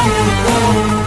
oh go.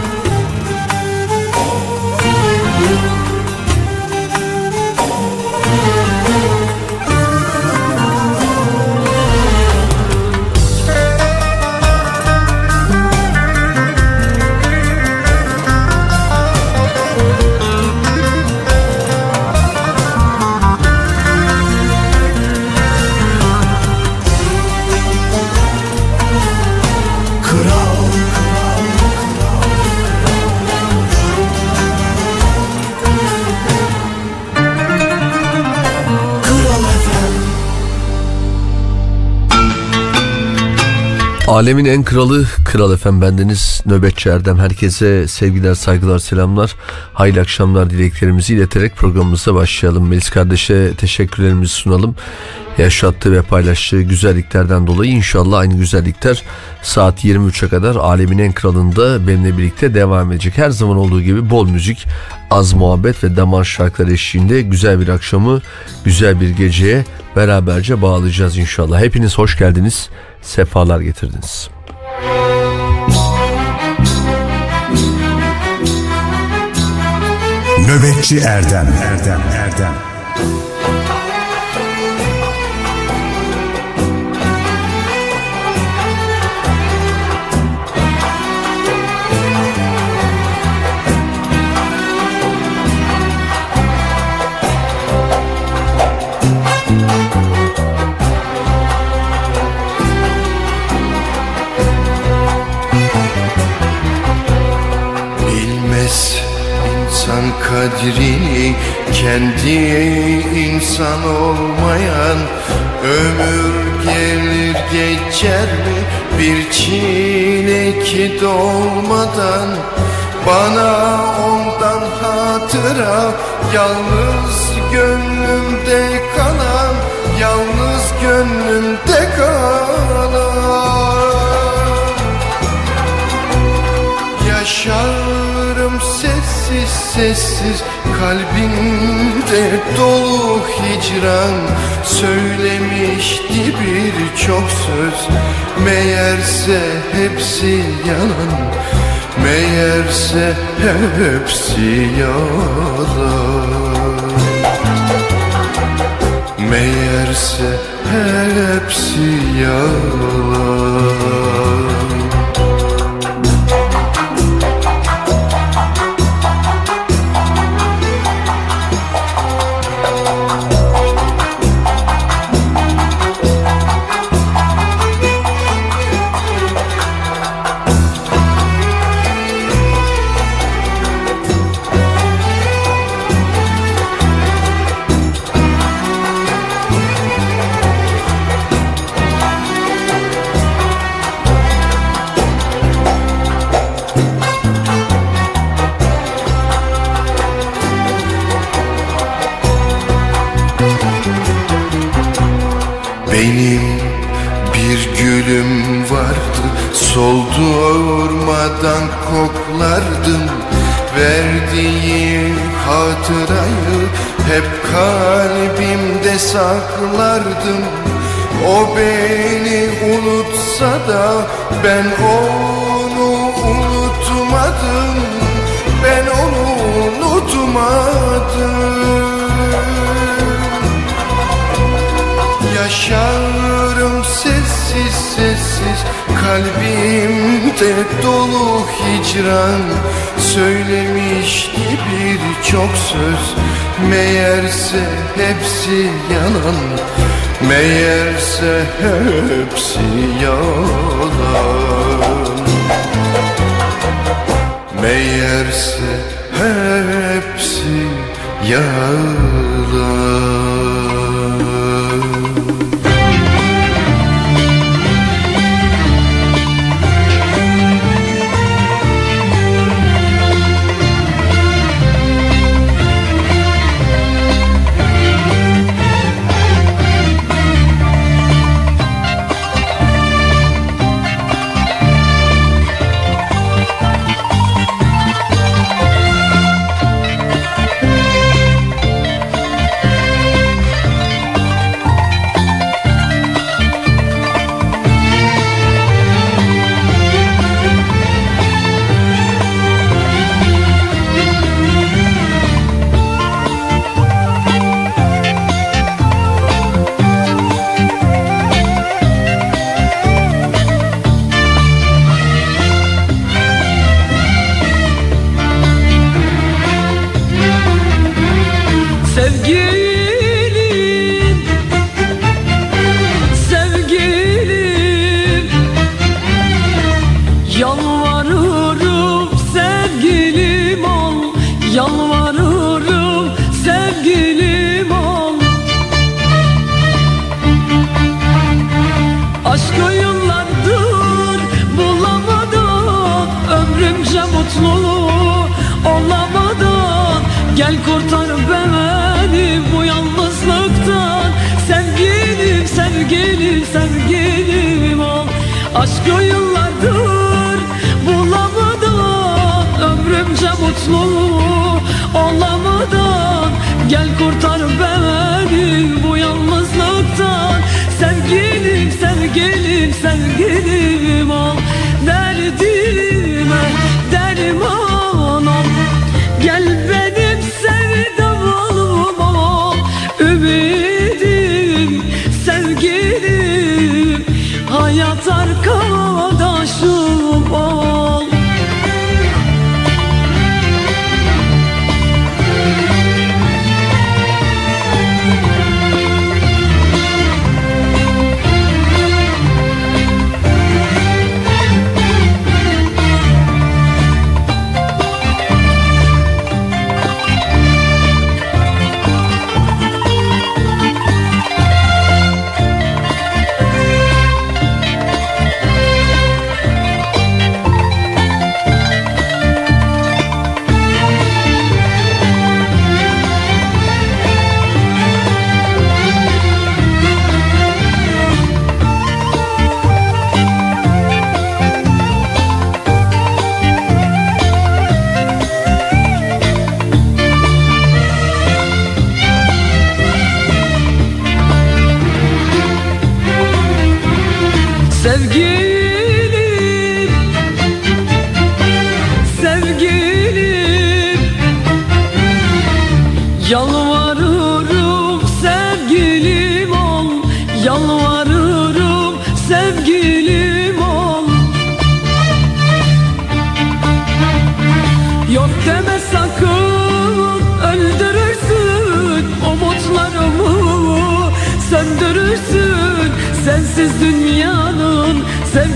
Alemin en kralı Kral Efem bendeniz. Nöbetçi Erdem herkese sevgiler saygılar selamlar. Hayırlı akşamlar dileklerimizi ileterek programımıza başlayalım. Melis kardeşe teşekkürlerimizi sunalım. Yaşattığı ve paylaştığı güzelliklerden dolayı inşallah aynı güzellikler saat 23'e kadar Alemin en kralında benimle birlikte devam edecek. Her zaman olduğu gibi bol müzik az muhabbet ve damar şarkılar eşliğinde güzel bir akşamı güzel bir geceye beraberce bağlayacağız inşallah. Hepiniz hoş geldiniz sefalar getirdiniz. Nöbetçi Erdem Erdem Erdem kadrini kendi insan olmayan ömür gelir geçer mi? Bir çileki dolmadan bana ondan hatıra yalnız gönlümde kalan yalnız gönlümde kalan. Yaşarım sessiz kalbimde dolu hicran. Söylemişti birçok söz meğerse hepsi yalan. Meğerse hepsi yalan. Meğerse hepsi yalan saklardım. O beni unutsa da Ben onu unutmadım. Ben onu unutmadım. Yaşarım sessiz sessiz Kalbimde dolu hicran. Söylemişti birçok söz. Meğerse hepsi yalan. Meğerse hepsi yalan. Meğerse hepsi yalan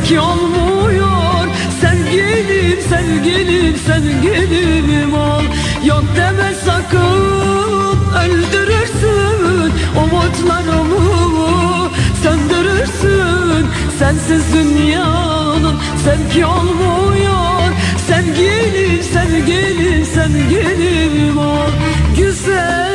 Sen ki olmuyor Sevgilim sevgilim sevgilim ol. Yok deme sakın öldürürsün Umutlarımı söndürürsün Sensiz dünyanın sevgi olmuyor. Sevgilim sevgilim sevgilim ol. Güzel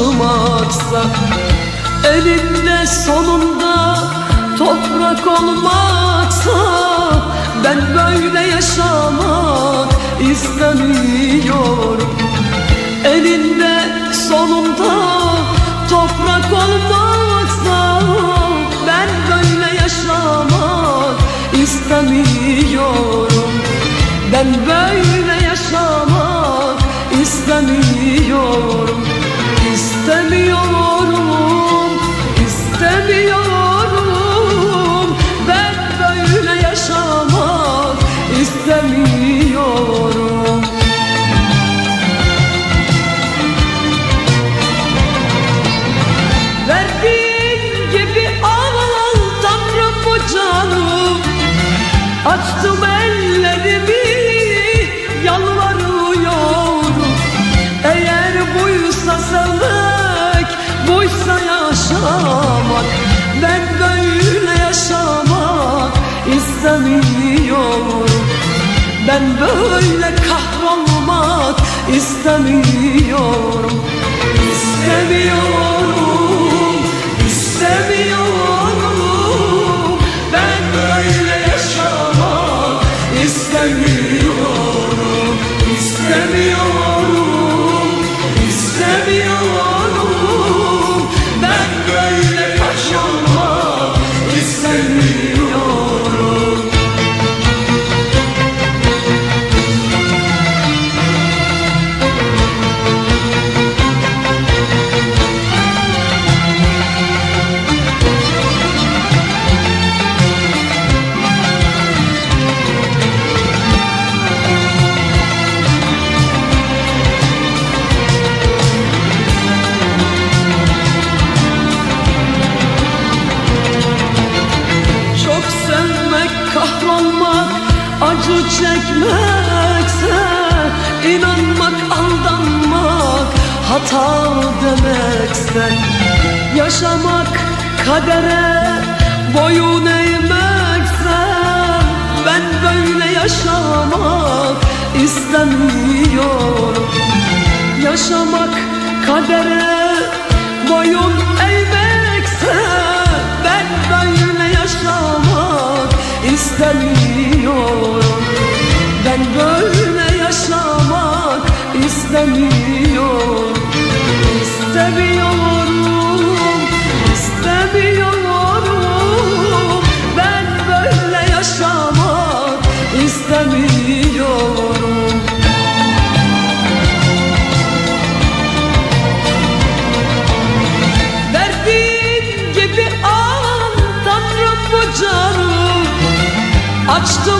adım atsak Elimde sonunda toprak olmazsa Ben böyle yaşamak istemiyorum. Elinde sonunda toprak olmazsa Ben böyle yaşamak istemiyorum. Ben böyle yaşamak istemiyorum. Böyle kahrolmak istemiyorum. İstemiyorum İstemiyorum. Ben böyle yaşamak istemiyorum. İstemiyorum Açtım ellerimi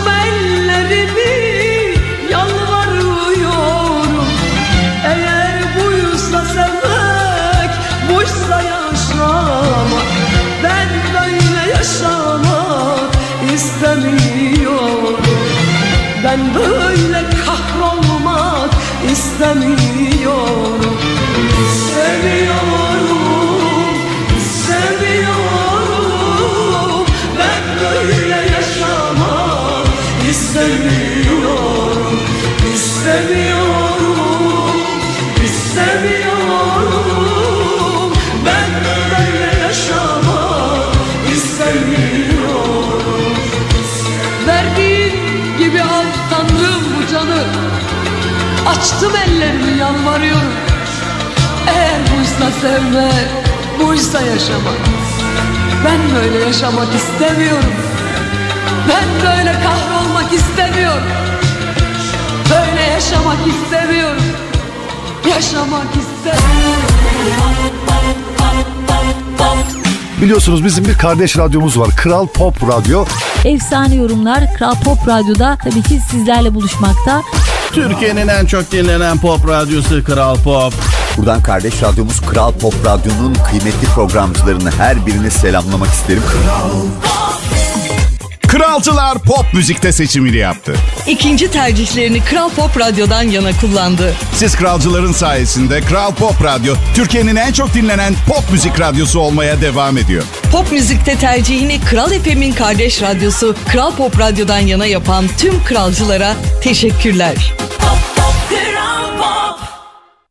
Açtım ellerimi yalvarıyorum. Eğer buysa sevmek, buysa yaşamak. Ben böyle yaşamak istemiyorum. Ben böyle kahrolmak istemiyorum. Böyle yaşamak istemiyorum. Yaşamak istemiyorum. Biliyorsunuz bizim bir kardeş radyomuz var. Kral Pop Radyo. Efsane yorumlar. Kral Pop Radyo'da tabii ki sizlerle buluşmakta. Türkiye'nin en çok dinlenen pop radyosu Kral Pop. Buradan kardeş radyomuz Kral Pop Radyo'nun kıymetli programcılarını her birini selamlamak isterim. Kralcılar pop müzikte seçimini yaptı. İkinci tercihlerini Kral Pop Radyo'dan yana kullandı. Siz kralcıların sayesinde Kral Pop Radyo Türkiye'nin en çok dinlenen pop müzik radyosu olmaya devam ediyor. Pop müzikte tercihini Kral FM'in kardeş radyosu Kral Pop Radyo'dan yana yapan tüm kralcılara teşekkürler.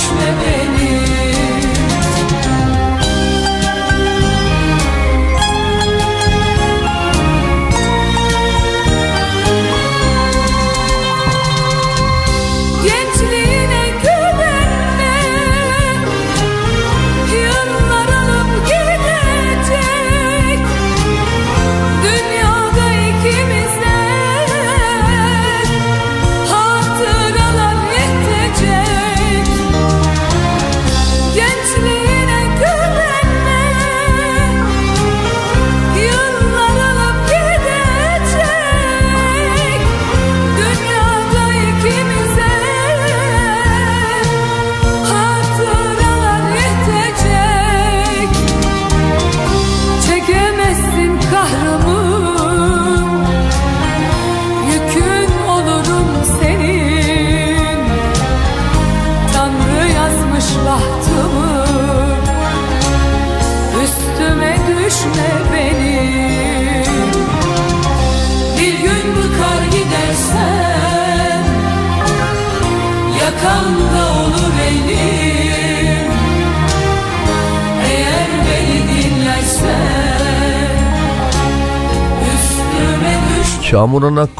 düşme be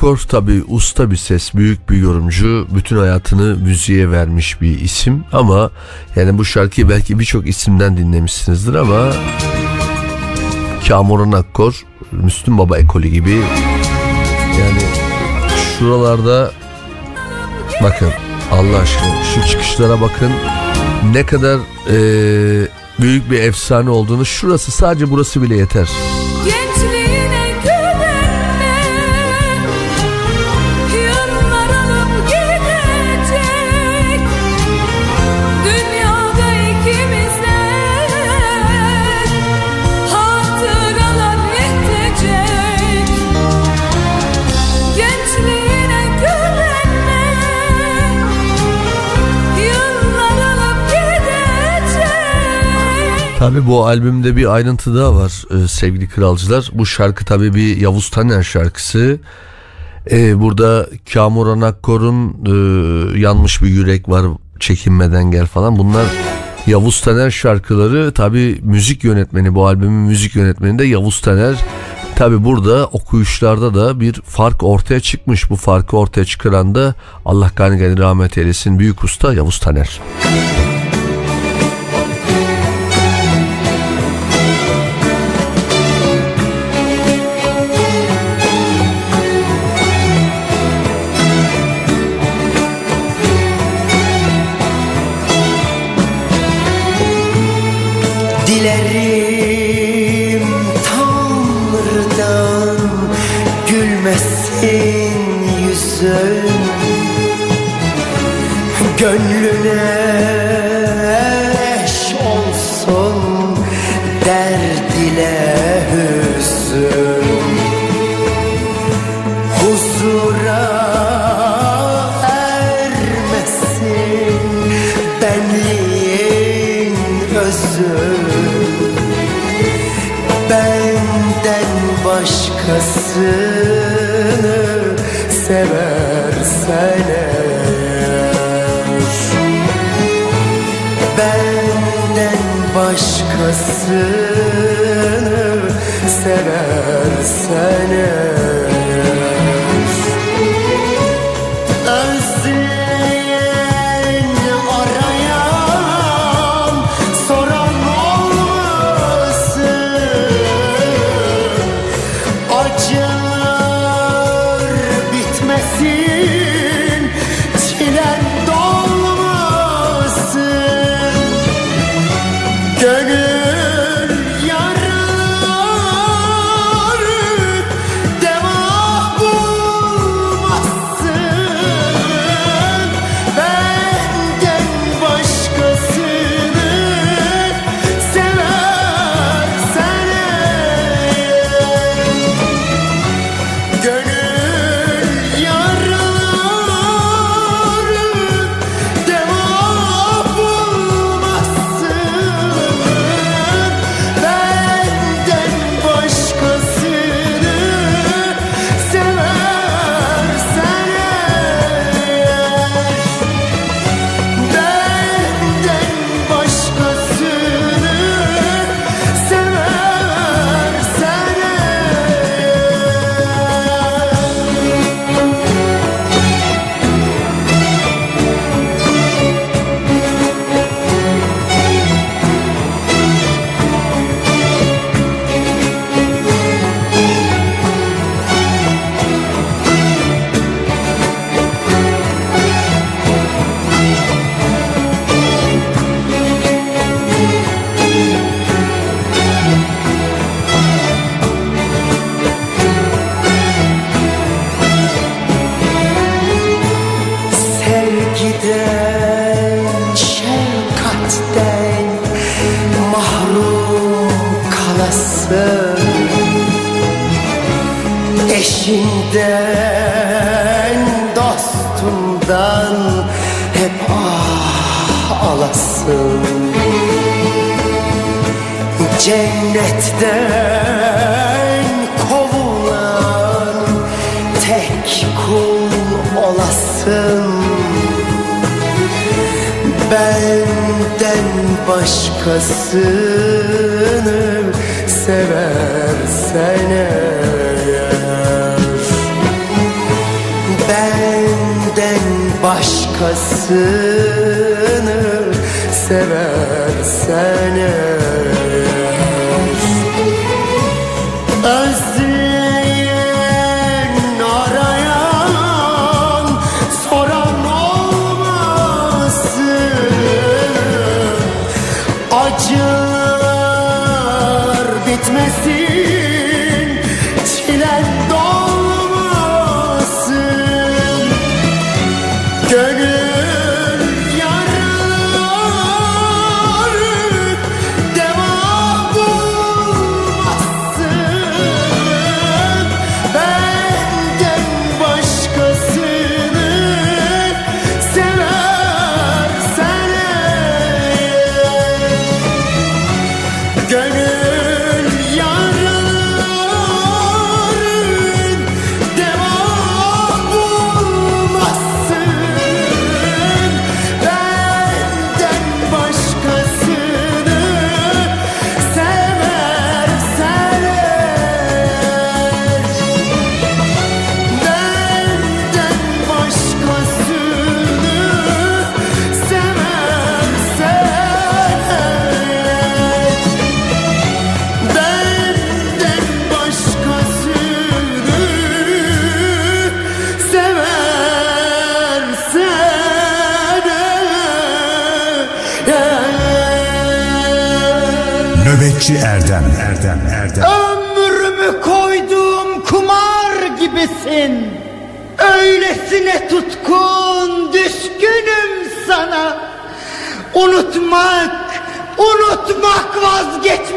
Kor tabi usta bir ses, büyük bir yorumcu, bütün hayatını müziğe vermiş bir isim ama yani bu şarkıyı belki birçok isimden dinlemişsinizdir ama Kamuran Akkor, Müslüm Baba ekolü gibi yani şuralarda bakın Allah aşkına şu çıkışlara bakın ne kadar e, büyük bir efsane olduğunu şurası sadece burası bile yeter. Tabii bu albümde bir ayrıntı daha var e, sevgili kralcılar. Bu şarkı tabii bir Yavuz Taner şarkısı. E, burada Kamuran Akkor'un e, yanmış bir yürek var çekinmeden gel falan. Bunlar Yavuz Taner şarkıları tabii müzik yönetmeni bu albümün müzik yönetmeni de Yavuz Taner. Tabi burada okuyuşlarda da bir fark ortaya çıkmış. Bu farkı ortaya çıkaran da Allah gani rahmet eylesin büyük usta Yavuz Taner. Dilerim başkasını seversen eğer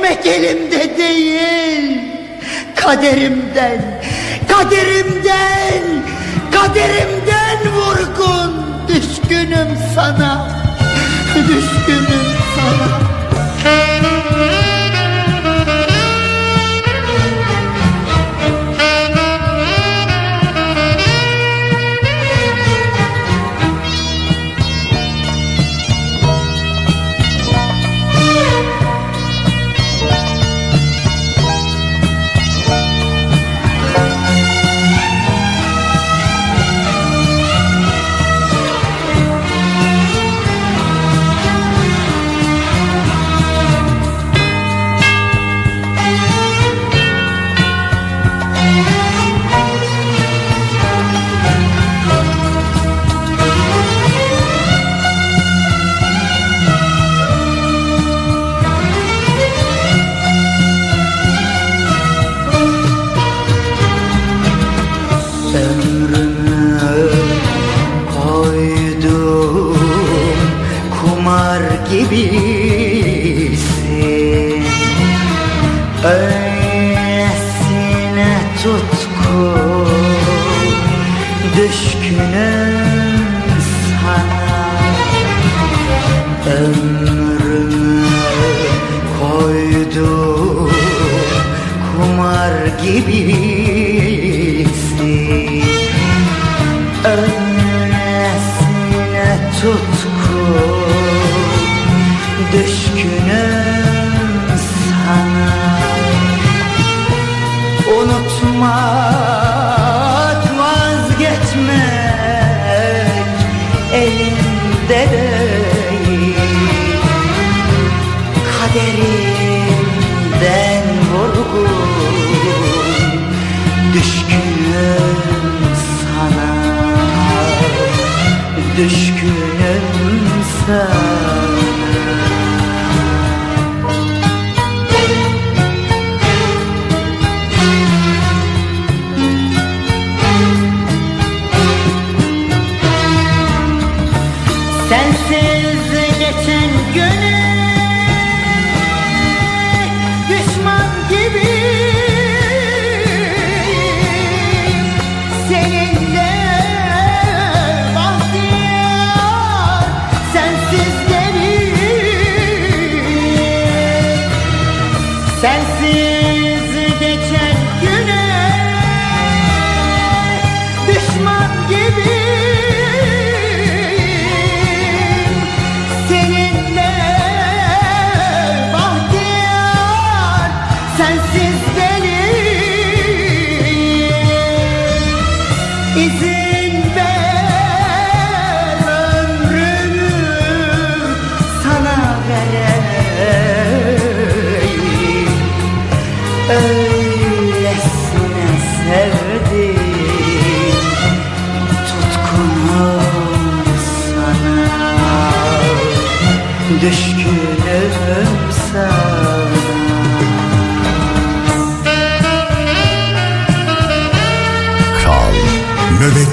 Etmek elimde değil. Kaderimden, kaderimden, kaderimden vurgun. Düşkünüm sana, düşkünüm sana.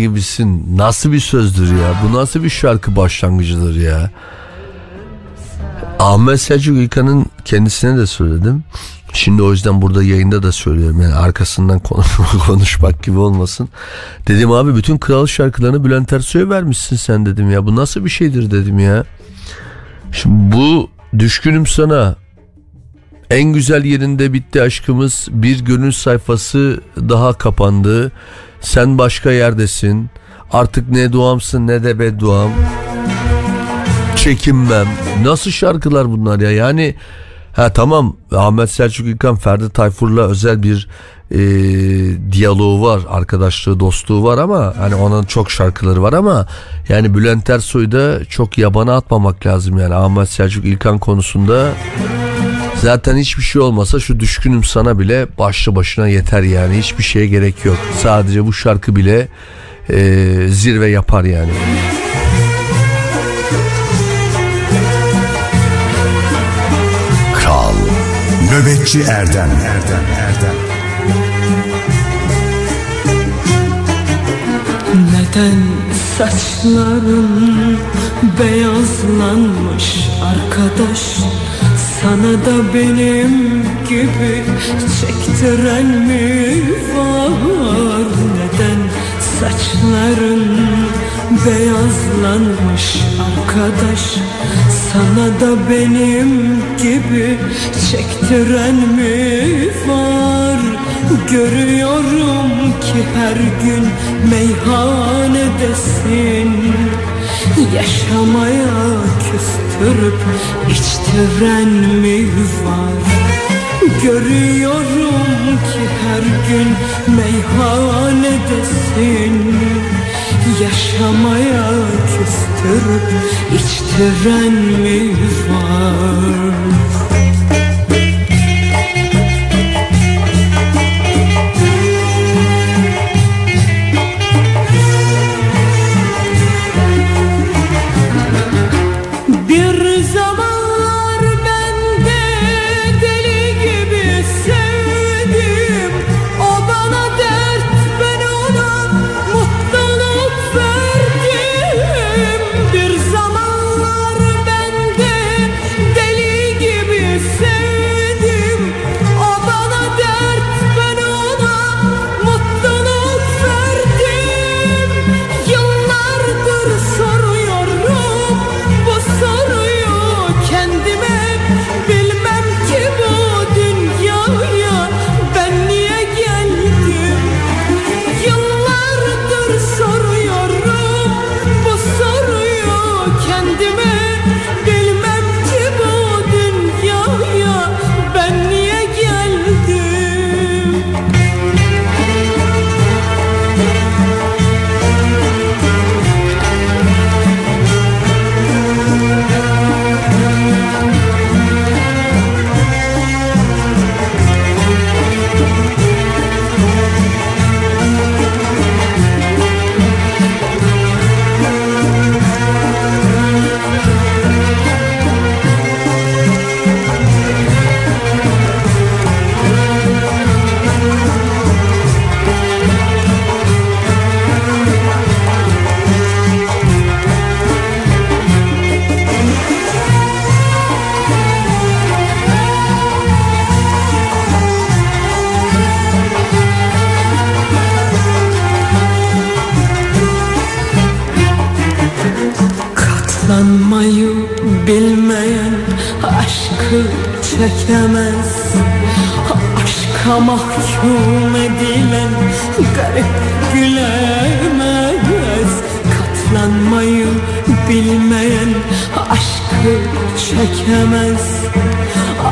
Gibisin. Nasıl bir sözdür ya? Bu nasıl bir şarkı başlangıcıdır ya? Ahmet Selçuk İlkan'ın kendisine de söyledim. Şimdi o yüzden burada yayında da söylüyorum. Yani arkasından konuşmak, gibi olmasın. Dedim abi bütün kral şarkılarını Bülent Ersoy'a vermişsin sen dedim ya. Bu nasıl bir şeydir dedim ya. Şimdi bu düşkünüm sana en güzel yerinde bitti aşkımız. Bir gönül sayfası daha kapandı. Sen başka yerdesin. Artık ne duamsın ne de bedduam. Çekinmem. Nasıl şarkılar bunlar ya? Yani ha tamam Ahmet Selçuk İlkan Ferdi Tayfur'la özel bir e, diyaloğu var. Arkadaşlığı, dostluğu var ama hani onun çok şarkıları var ama yani Bülent Ersoy'da çok yabana atmamak lazım yani Ahmet Selçuk İlkan konusunda Zaten hiçbir şey olmasa şu düşkünüm sana bile başlı başına yeter yani. Hiçbir şeye gerek yok. Sadece bu şarkı bile e, zirve yapar yani. Kral Nöbetçi Erdem Erdem Erdem Neden saçların beyazlanmış arkadaş Sana da benim gibi çektiren mi var? Neden saçların beyazlanmış arkadaş? Sana da benim gibi çektiren mi var? Görüyorum ki her gün meyhanedesin Yaşamaya küstürüp içtiren mi var? Görüyorum ki her gün meyhanedesin. Yaşamaya küstürüp içtiren mi var acı çekemez. Aşka mahkum edilen garip gülemez. Katlanmayı bilmeyen aşkı çekemez.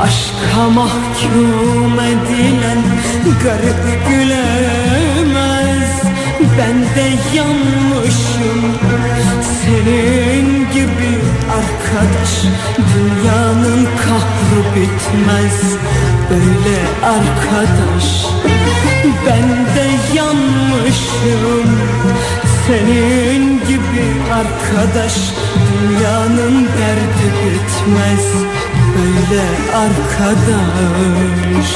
Aşka mahkum edilen garip gülemez. Ben de yanmışım. Senin gibi arkadaş Dünya sabrı bitmez. Böyle arkadaş Ben de yanmışım. Senin gibi arkadaş Dünyanın derdi bitmez. Böyle arkadaş.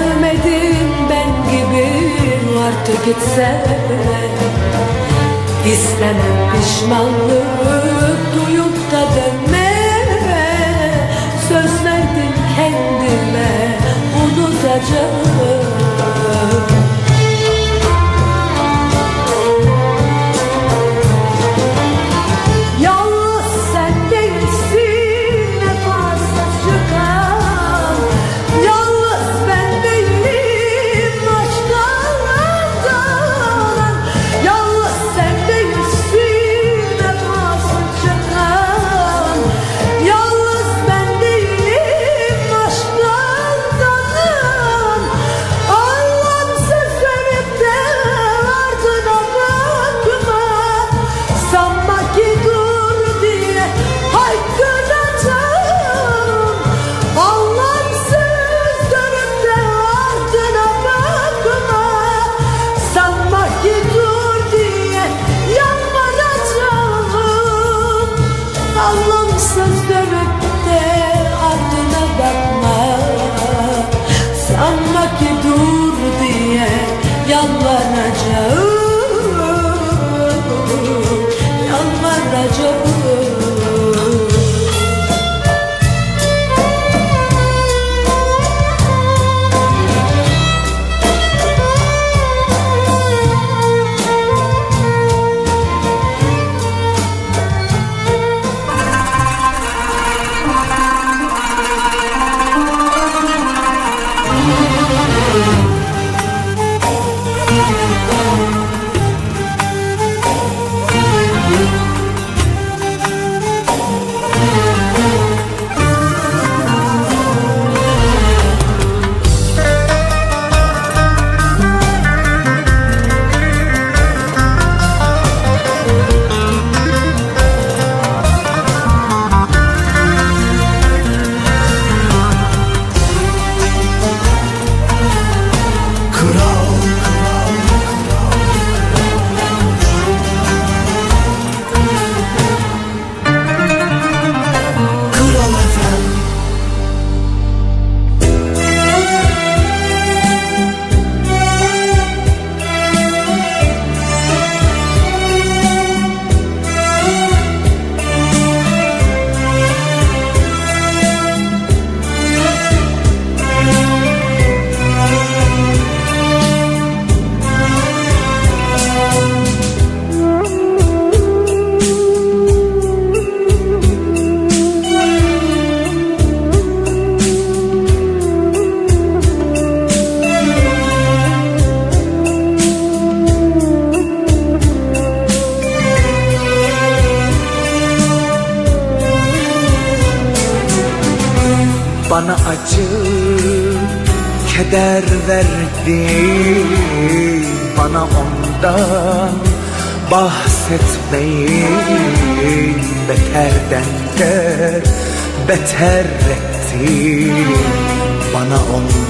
sevmedim ben gibi Artık hiç sevmem İstemem pişmanlık duyup da dönmeme Söz verdim kendime unutacağım.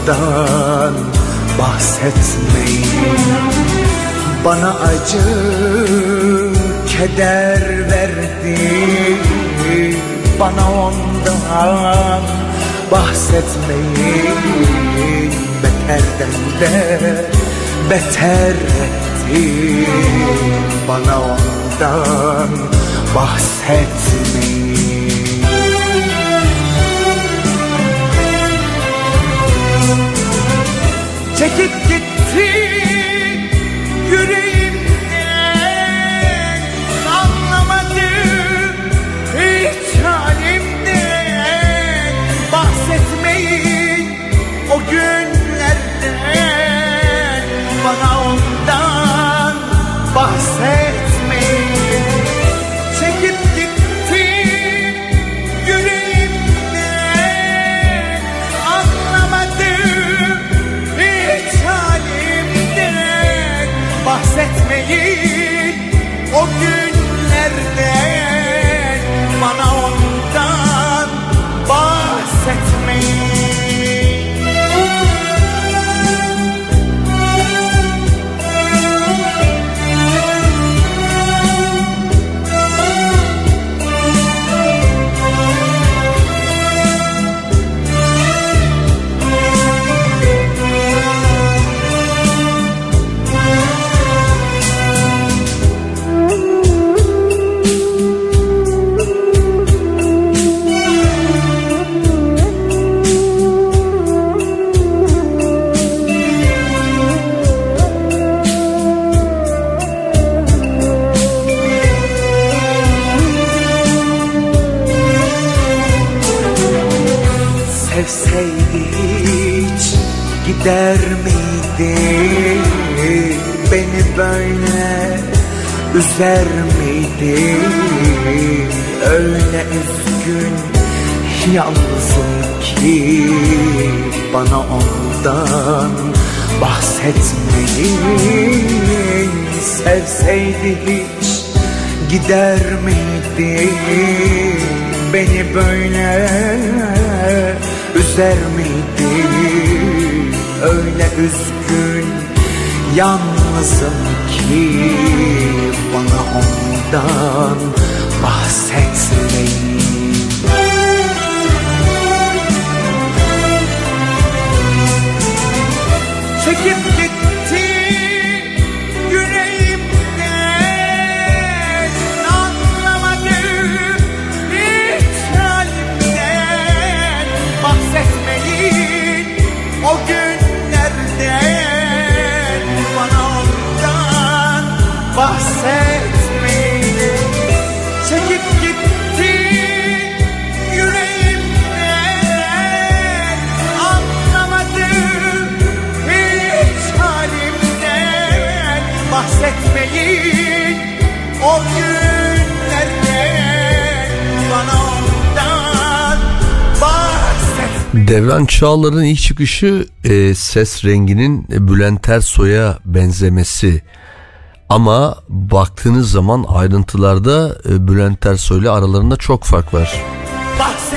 Ondan bahsetmeyin. Bana acı keder verdi. Bana ondan bahsetmeyin. Beterden de beter etti. Bana ondan bahsetmeyin Take it böyle üzer miydi Öyle üzgün yalnızım ki Bana ondan bahsetmeyin Sevseydi hiç gider miydi Beni böyle üzer miydi Öyle üzgün yalnızım ki Bana ondan bahsetmeyin Bahsetmeyin o günlerden Bana ondan bahsetmeyin Devran Çağlar'ın ilk çıkışı e, ses renginin Bülent Ersoy'a benzemesi. Ama baktığınız zaman ayrıntılarda e, Bülent Ersoy'la aralarında çok fark var.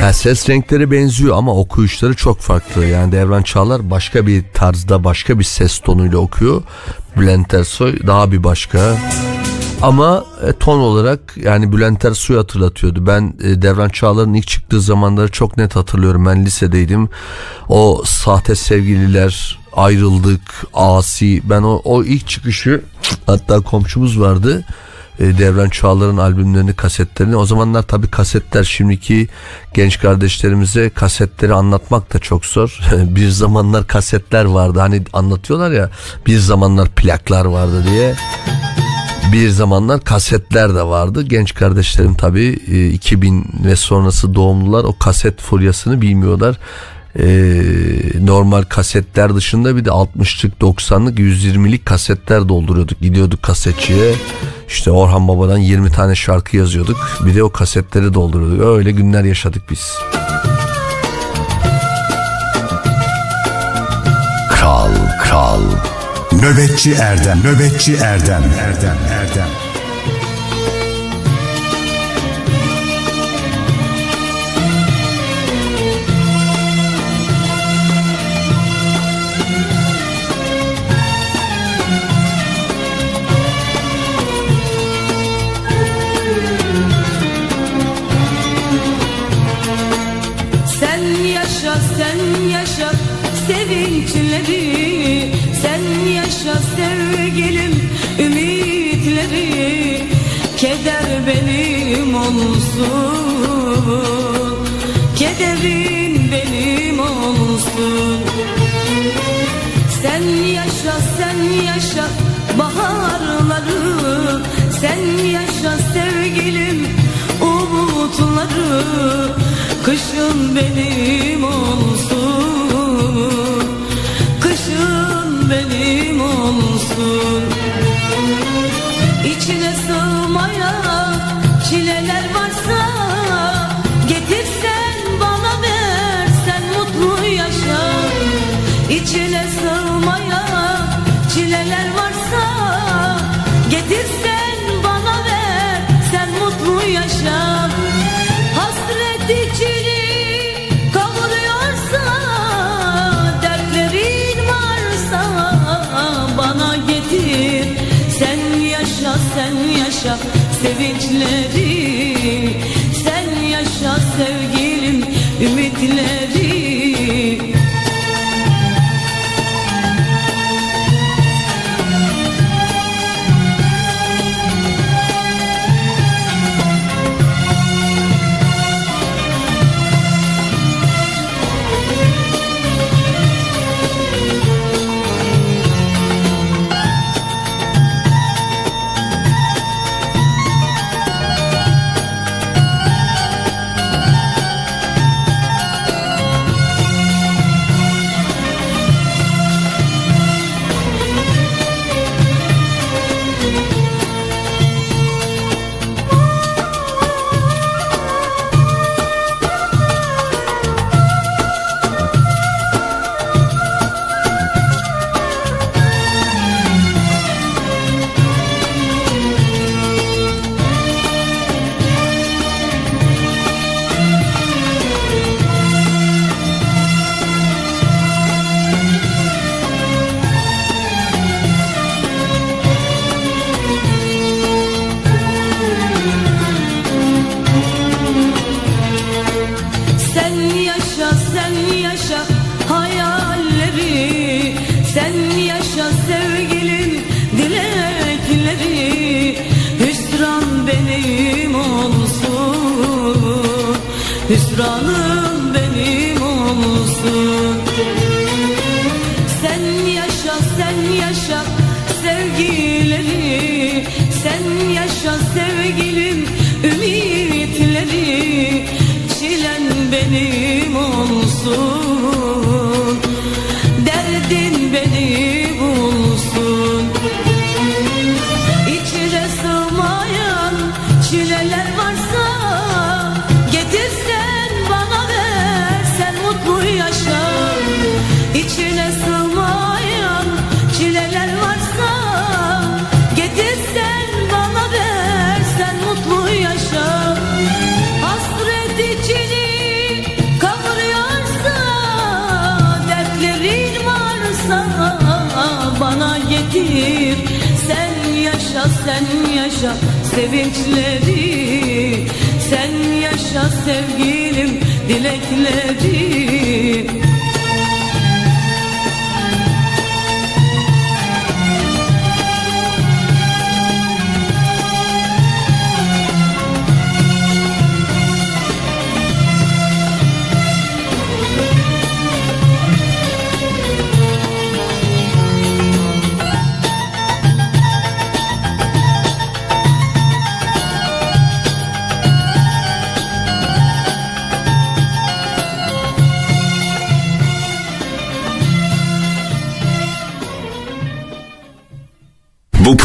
Yani ses renkleri benziyor ama okuyuşları çok farklı. Yani Devran Çağlar başka bir tarzda başka bir ses tonuyla okuyor. Bülent Ersoy daha bir başka. Ama e, ton olarak yani Bülent Ersoy'u hatırlatıyordu. Ben e, Devran Çağlar'ın ilk çıktığı zamanları çok net hatırlıyorum. Ben lisedeydim. O sahte sevgililer ayrıldık, asi. Ben o, o ilk çıkışı hatta komşumuz vardı. E, Devran Çağlar'ın albümlerini, kasetlerini. O zamanlar tabii kasetler şimdiki genç kardeşlerimize kasetleri anlatmak da çok zor. bir zamanlar kasetler vardı. Hani anlatıyorlar ya bir zamanlar plaklar vardı diye. Bir zamanlar kasetler de vardı. Genç kardeşlerim tabii e, 2000 ve sonrası doğumlular o kaset furyasını bilmiyorlar e, normal kasetler dışında bir de 60'lık 90'lık 120'lik kasetler dolduruyorduk. Gidiyorduk kasetçiye. İşte Orhan Baba'dan 20 tane şarkı yazıyorduk. Bir de o kasetleri dolduruyorduk. Öyle günler yaşadık biz. Kral Kral. Nöbetçi Erdem Nöbetçi Erdem. Erdem Erdem. Olsun. Kederin benim olsun. Sen yaşa sen yaşa baharları. Sen yaşa sevgilim umutları. Kışın benim olsun. Kışın benim olsun. İçine sığmayan çileler sen dilekleri Hüsran benim olsun. Hüsranım benim olsun. Sen yaşa sen yaşa sevgileri. Sen yaşa sevgilim ümitleri. Çilen benim sen yaşa sevinçleri Sen yaşa sevgilim dilekleri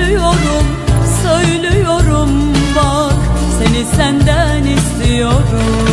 Söylüyorum, söylüyorum Bak seni senden istiyorum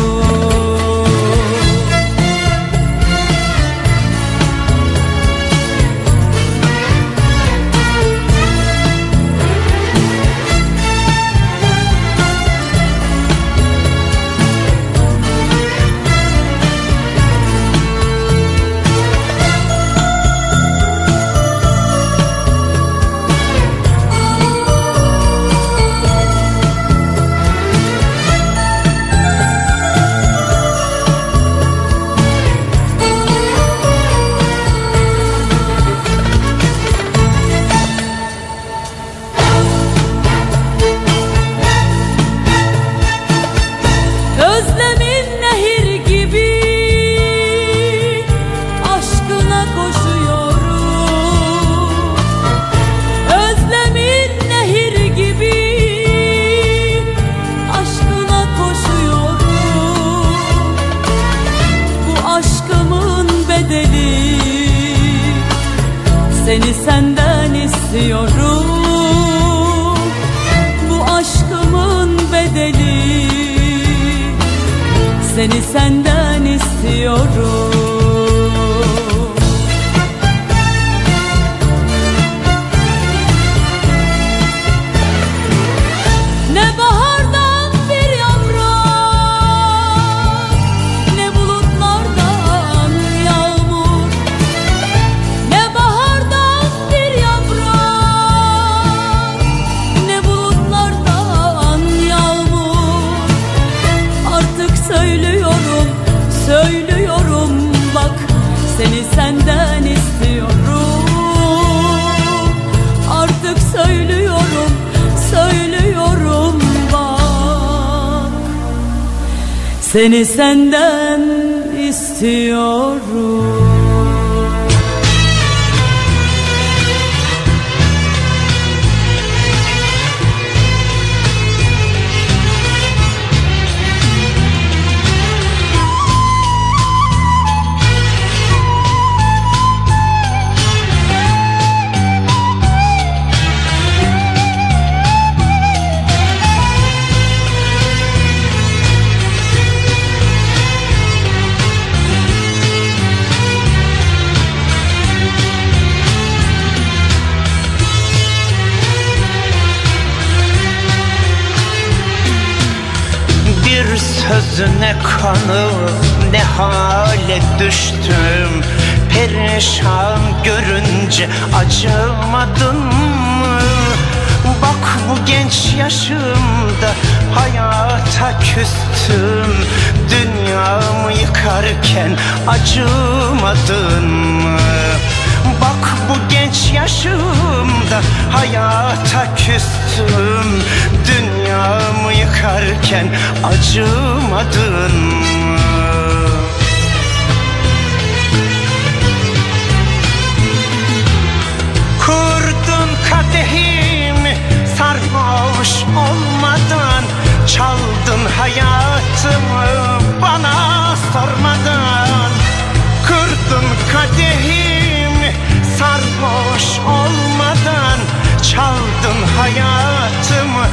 Çaldın hayatımı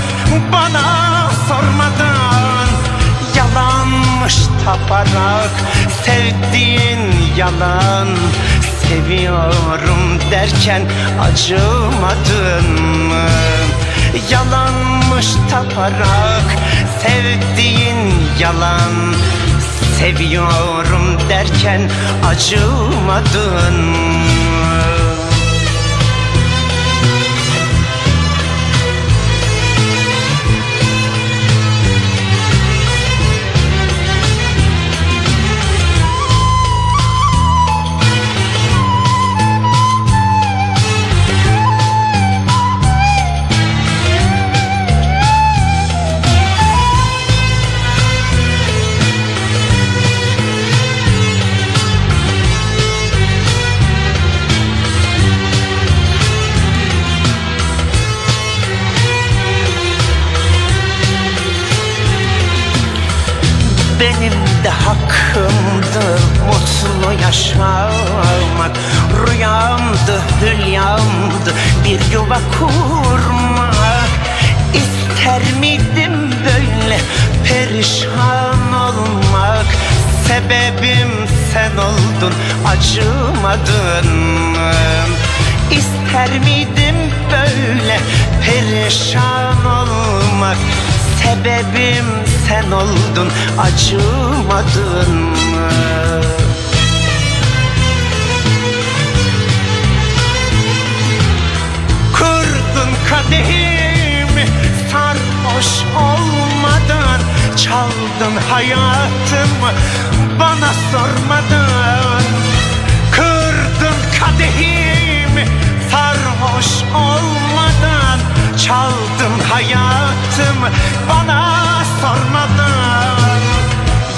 bana sormadan Yalanmış taparak sevdiğin yalan Seviyorum derken acımadın mı? Yalanmış taparak sevdiğin yalan Seviyorum derken acımadın mı? Benim de hakkımdı mutlu yaşamak. Rüyamdı, hülyamdı bir yuva kurmak. İster miydim böyle perişan olmak? Sebebim sen oldun acımadın mı? İster miydim böyle perişan olmak? Sebebim sen oldun acımadın mı? Kırdın kadehimi sarhoş olmadan Çaldın hayatımı bana sormadan Kırdın kadehimi sarhoş olmadan Çaldın hayatımı bana sormadan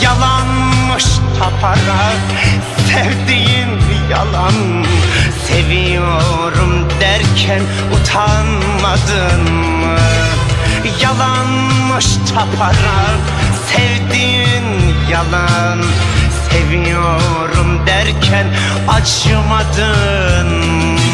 Yalanmış taparak sevdiğin yalan Seviyorum derken utanmadın mı? Yalanmış taparak sevdiğin yalan Seviyorum derken acımadın mı?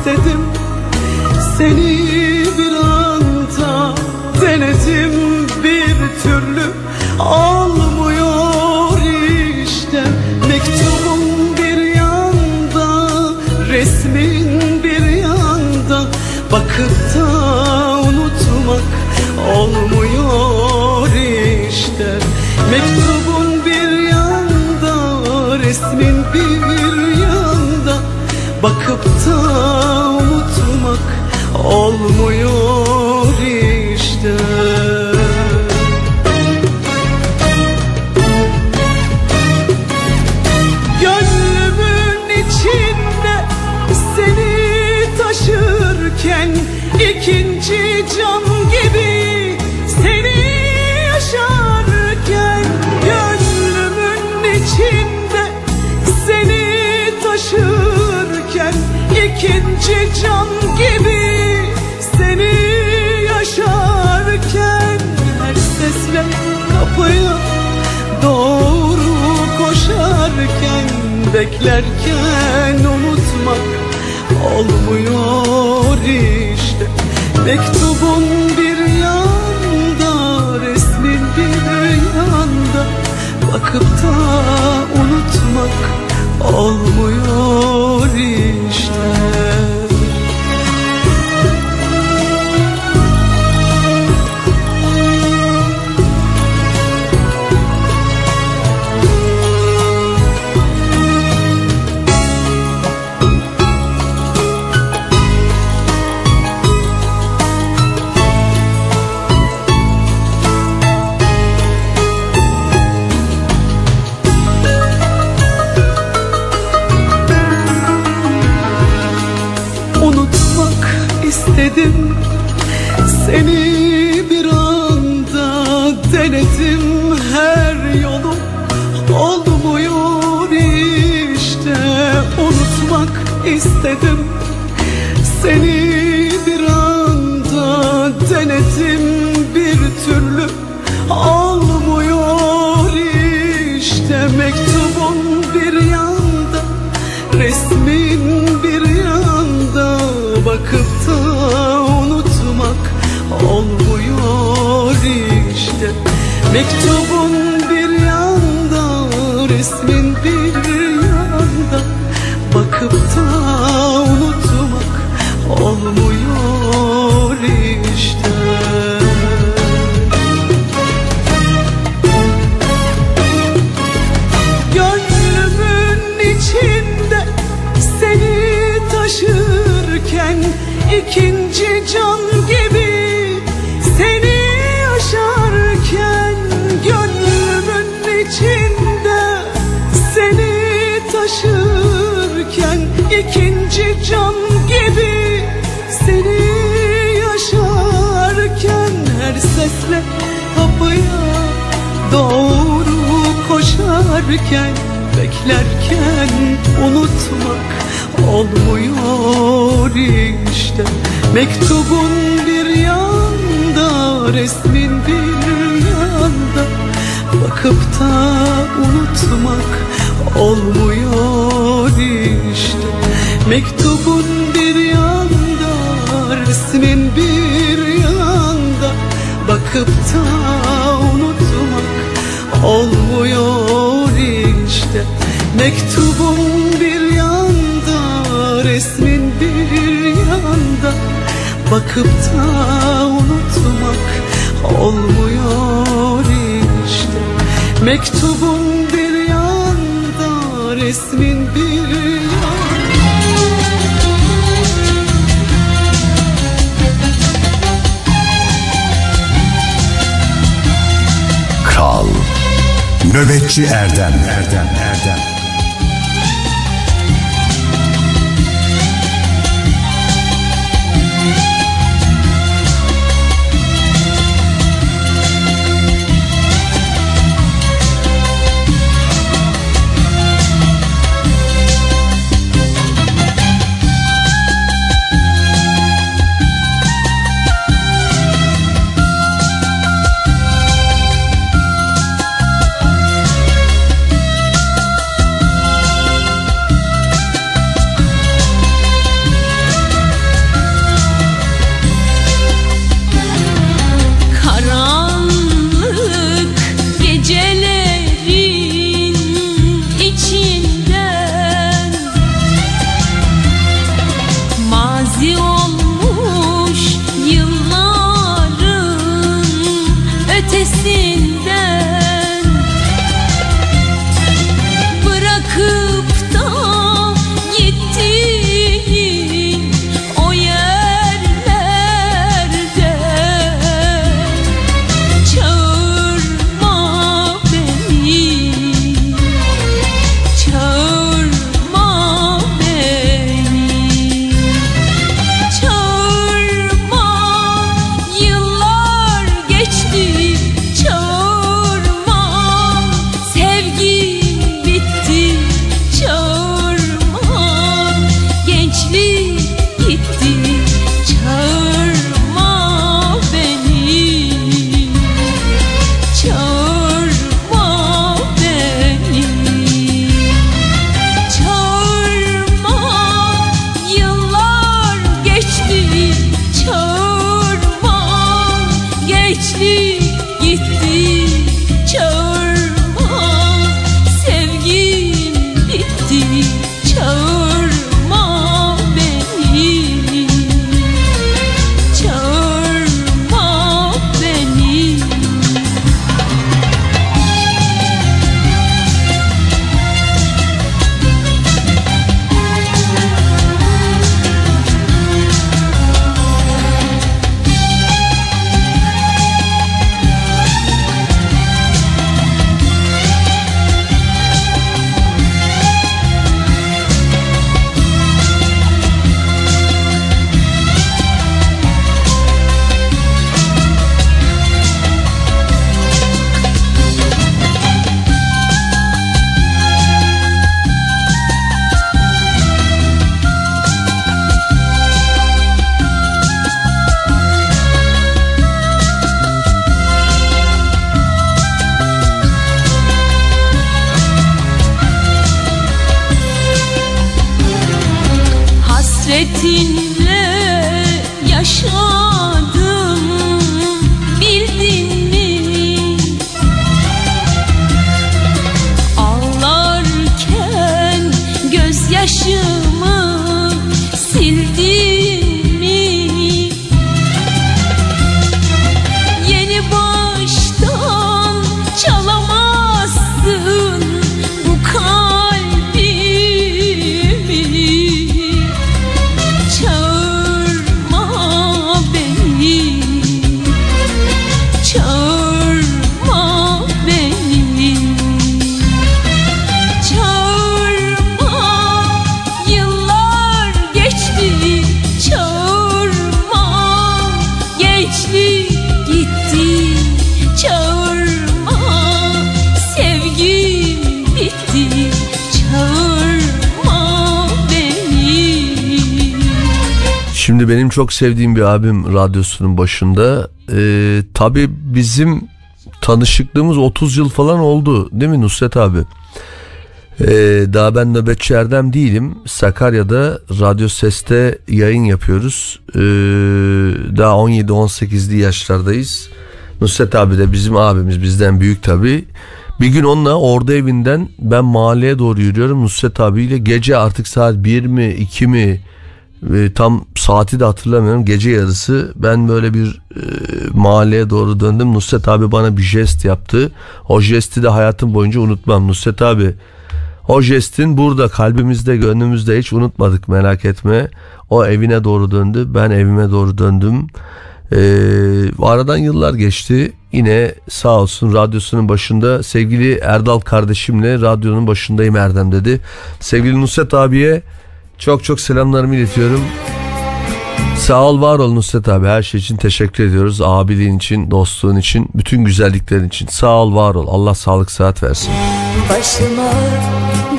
İstedim. Seni bir anda Denedim bir türlü. olmuyor Da unutmak olmuyor beklerken unutmak olmuyor işte. Mektubun bir yanda resmin bir yanda. Bakıp da unutmak olmuyor işte koşarken beklerken unutmak olmuyor işte. Mektubun bir yanda resmin bir yanda. Bakıp da unutmak olmuyor işte. Mektubun bir yanda mektubun bir yanda resmin bir yanda. Bakıp da unutmak olmuyor işte. Mektubun bir yanda resmin bir Kral Nöbetçi Erdem. Erdem Erdem çok sevdiğim bir abim radyosunun başında. Ee, tabii bizim tanışıklığımız 30 yıl falan oldu değil mi Nusret abi? Ee, daha ben nöbetçi Erdem değilim. Sakarya'da Radyo Ses'te yayın yapıyoruz. Ee, daha 17-18'li yaşlardayız. Nusret abi de bizim abimiz bizden büyük tabii. Bir gün onunla orada evinden ben mahalleye doğru yürüyorum Nusret abiyle. Gece artık saat 1 mi 2 mi e, tam saati de hatırlamıyorum. Gece yarısı ben böyle bir e, mahalleye doğru döndüm. Nusret abi bana bir jest yaptı. O jesti de hayatım boyunca unutmam. Nusret abi o jestin burada kalbimizde gönlümüzde hiç unutmadık merak etme. O evine doğru döndü. Ben evime doğru döndüm. Ee, aradan yıllar geçti. Yine sağ olsun radyosunun başında sevgili Erdal kardeşimle radyonun başındayım Erdem dedi. Sevgili Nusret abiye çok çok selamlarımı iletiyorum. Sağ ol var ol Nusret abi her şey için teşekkür ediyoruz. Abiliğin için, dostluğun için, bütün güzelliklerin için. Sağ ol var ol. Allah sağlık sıhhat versin. Başıma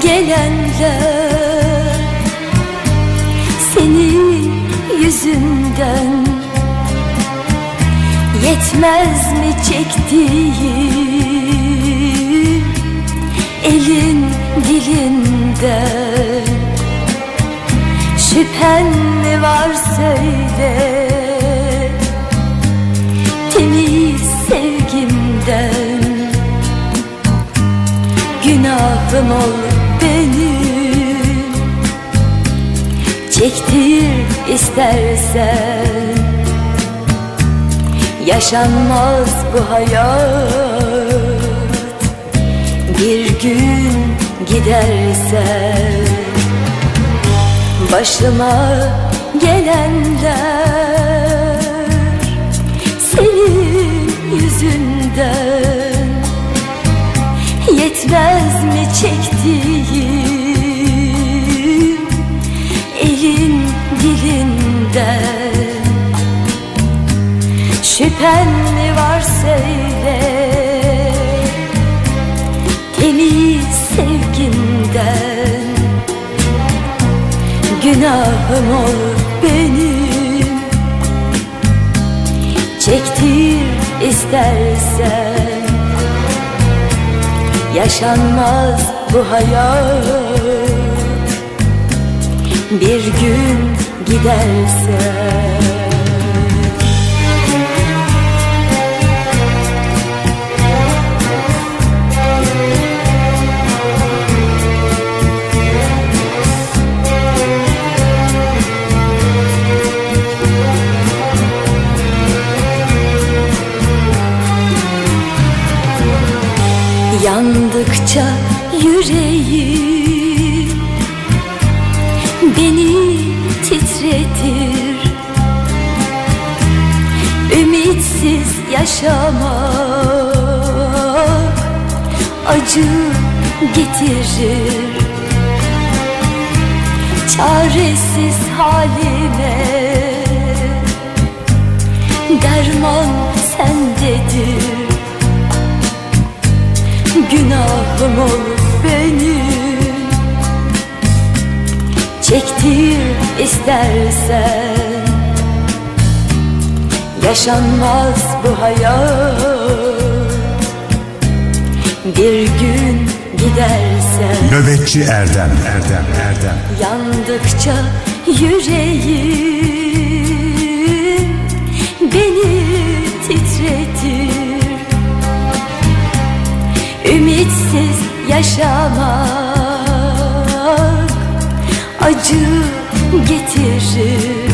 gelenler Senin yüzünden Yetmez mi çektiğim Elin dilinden Şüphen mi var söyle. Temiz sevgimden Günahım ol benim. Çektir istersen. Yaşanmaz bu hayat. Bir gün gidersen Başıma gelenler Senin yüzünden. Yetmez mi çektiğim Elin dilinden? Şüphen mi var söyle Temiz sevgimden Günahım ol benim. Çektir istersen. Yaşanmaz bu hayat. Bir gün giderse Yaşanmaz bu hayat. Bir gün gidersen Nöbetçi Erdem Erdem Erdem. Yandıkça yüreğim beni titretir. Ümitsiz yaşamak acı getirir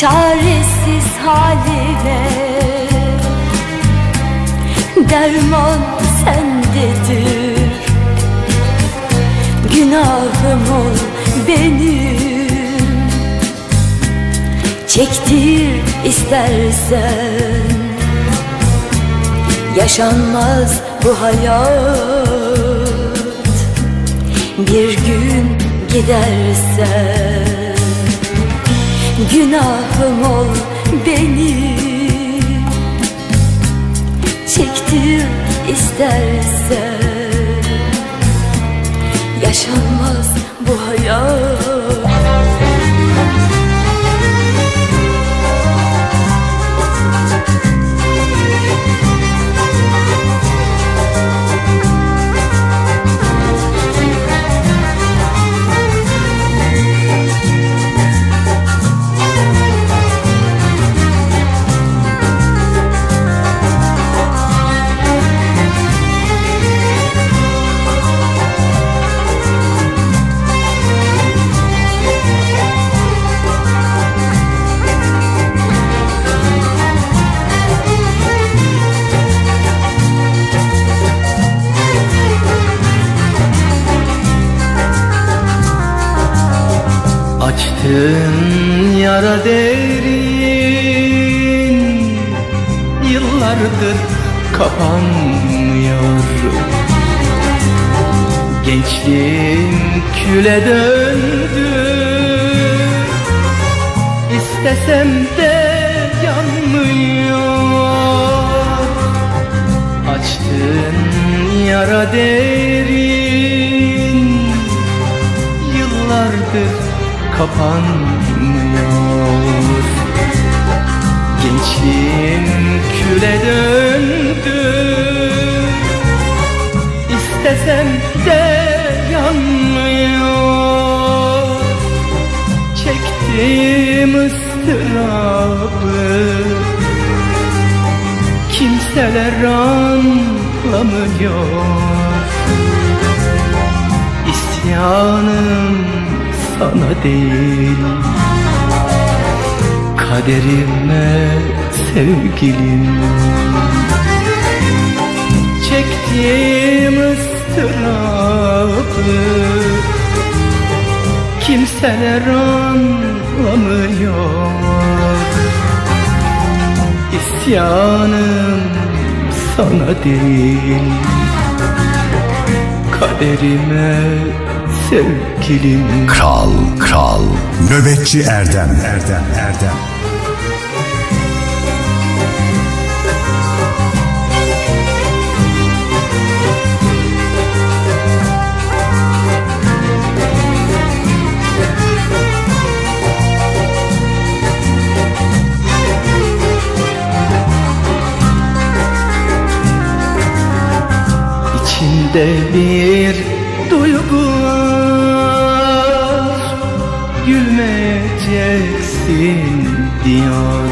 Çaresiz haline derman sendedir. Günahım ol benim. Çektir istersen. Yaşanmaz bu hayat. Bir gün gidersen Günahım ol benim Çektir istersen. Yaşanmaz bu hayat Açtığın yara derin Yıllardır kapanmıyor. Gençliğim küle döndü İstesem de yanmıyor. Açtığın yara derin Yıllardır kapanmıyor. Gençliğim küle döndü. İstesem de yanmıyor. Çektiğim ıstırabı Kimseler anlamıyor. İsyanım sana değil. Kaderime sevgilim. Çektiğim ıstırabı Kimseler anlamıyor. İsyanım sana değil. Kaderime sevgilim. Kral Kral. Nöbetçi Erdem. Erdem Erdem. İçimde bir Gülmeyeceksin diyor.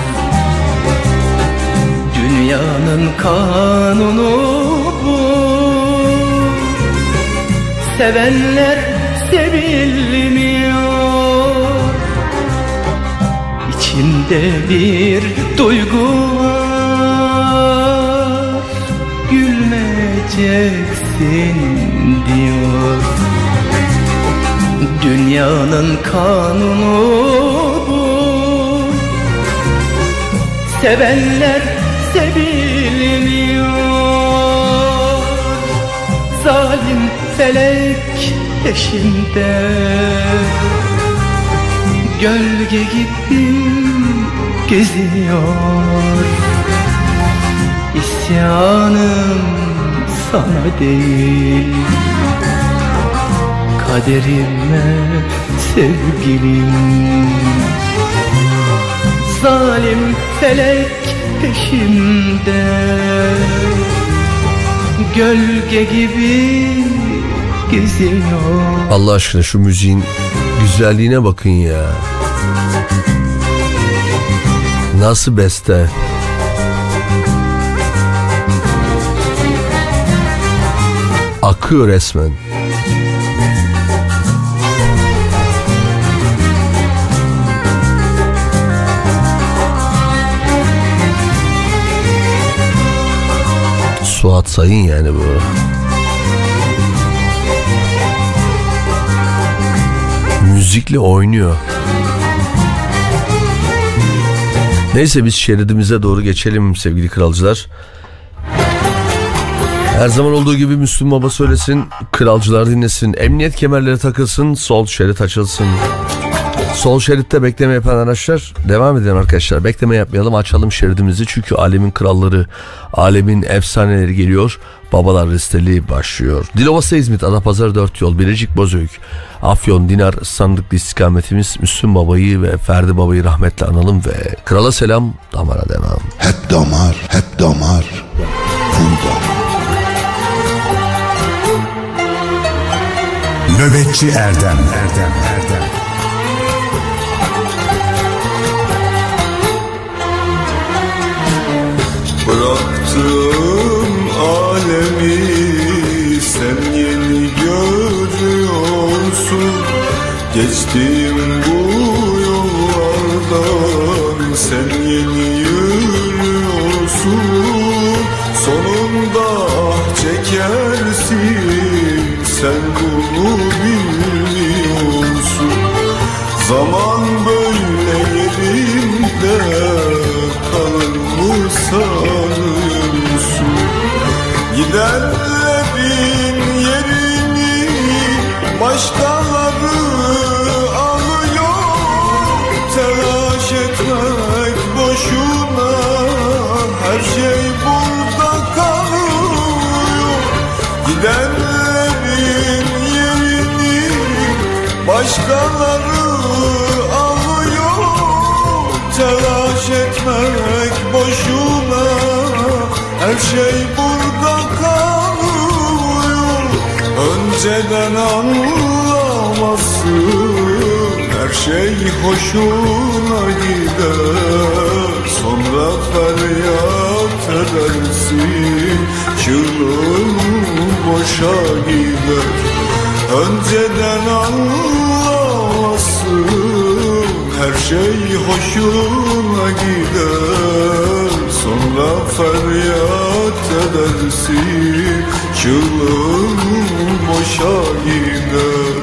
Dünyanın kanunu bu. Sevenler sevilmiyor. İçimde bir duygu var. Gülmeyeceksin diyor Dünyanın kanunu bu. Sevenler sevilmiyor. Zalim felek peşinde. Gölge gibi geziyor. İsyanım sana değil Kaderime sevgilim Zalim felek peşimde gölge gibi geziyor Allah aşkına şu müziğin güzelliğine bakın ya. Nasıl beste? Akıyor resmen. Suat Sayın yani bu. Müzikle oynuyor. Neyse biz şeridimize doğru geçelim sevgili kralcılar. Her zaman olduğu gibi Müslüm Baba söylesin, kralcılar dinlesin, emniyet kemerleri takılsın, sol şerit açılsın. Sol şeritte bekleme yapan araçlar devam edelim arkadaşlar. Bekleme yapmayalım açalım şeridimizi çünkü alemin kralları, alemin efsaneleri geliyor. Babalar listeli başlıyor. Dilovası İzmit, Adapazarı 4 yol, Bilecik Bozüyük, Afyon, Dinar, Sandıklı istikametimiz Müslüm Baba'yı ve Ferdi Baba'yı rahmetle analım ve krala selam damara devam. Hep damar, hep damar. Burada. Nöbetçi Erdem Erdem Erdem hoşuna gider. Sonra feryat edersin. Çığlığın boşa gider. Önceden anlamazsın her şey hoşuna gider. Sonra feryat edersin. Çığlığın boşa gider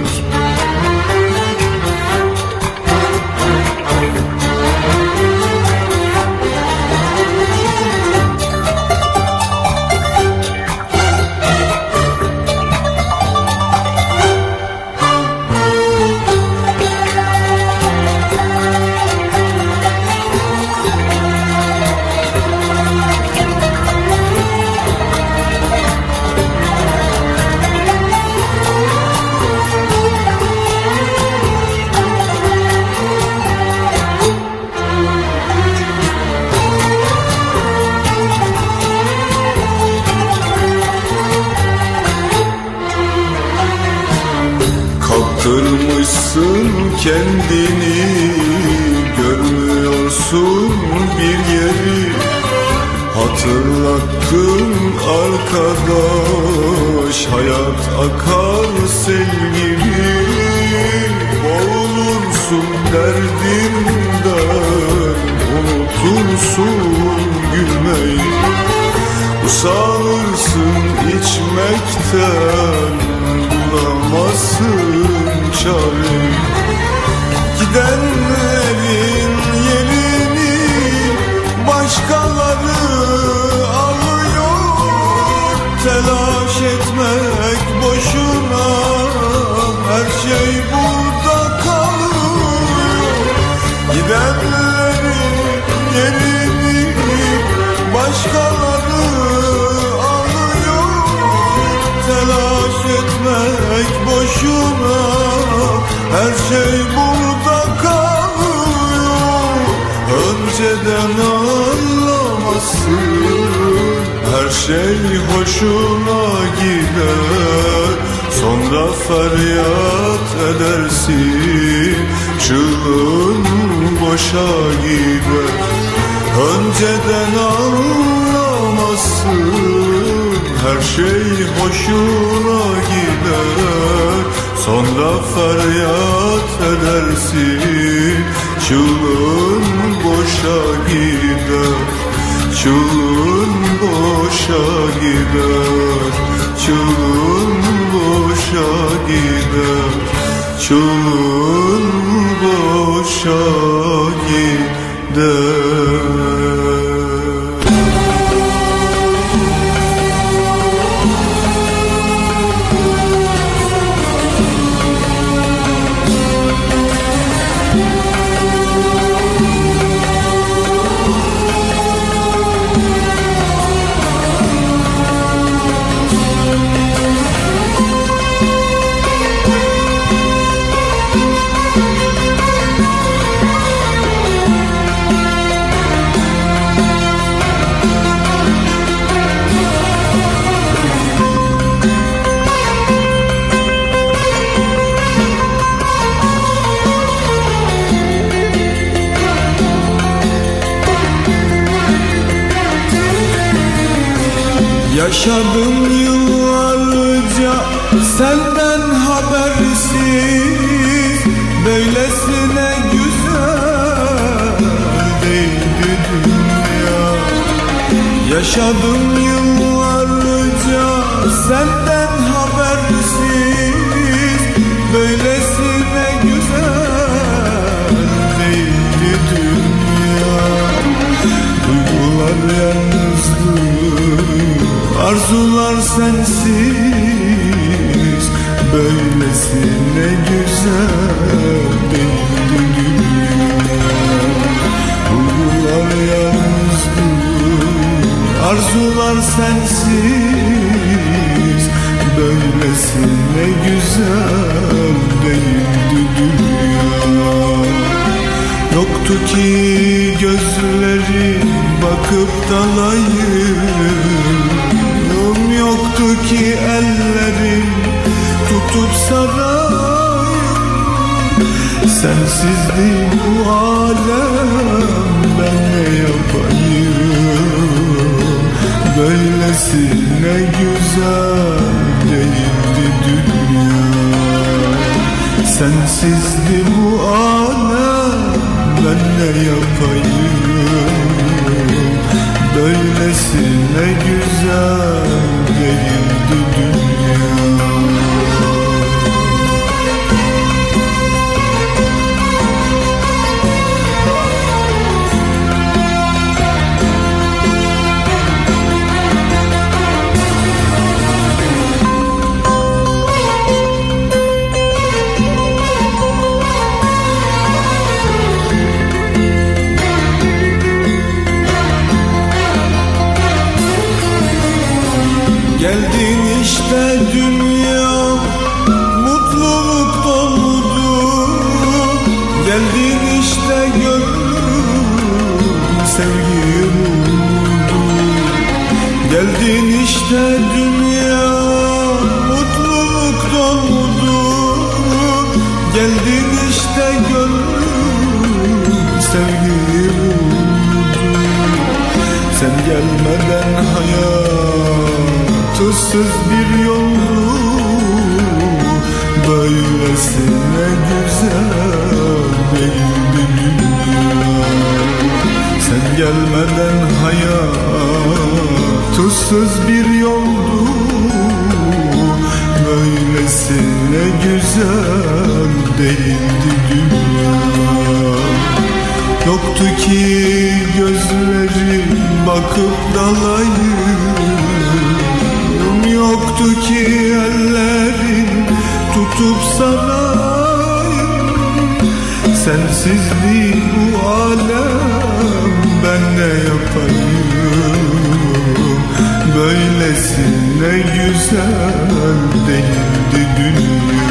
kendini boşa gider Önceden anlamazsın Her şey hoşuna gider. Sonra feryat edersin Çığlığın boşa gider. Çığlığın boşa gider Çığlığın boşa gider Çığlığın boşa gider Yaşadım yıllarca senden habersiz. Böylesine güzel değildi dünya. Yaşadım yıllarca senden habersiz. Böylesine güzel değildi dünya. Duygular yalnızdı Arzular sensiz Böylesine güzel değildi dünya Duygular yalnızdı Arzular sensiz Böylesine güzel değildi dünya Yoktu ki gözleri bakıp dalayım Yoktu ki ellerim tutup sarayım. Sensizdi bu alem ben ne yapayım? Böylesine güzel değildi dünya. Sensizdi bu alem ben ne yapayım Böylesine güzel değildi dünya Geldin işte gönlüm sevgi buldu Geldin işte dünya mutluluk doldu Geldin işte gönlüm sevgi buldu Sen gelmeden hayat ıssız bir yoldu Böylesine güzel Sen gelmeden hayat ıssız bir yoldu. Böylesine güzel değildi dünya. Yoktu ki gözleri bakıp dalayım. Yoktu ki ellerin tutup sarayım Sensizliği bu alem ben ne yapayım? Böylesine güzel değildi dünya.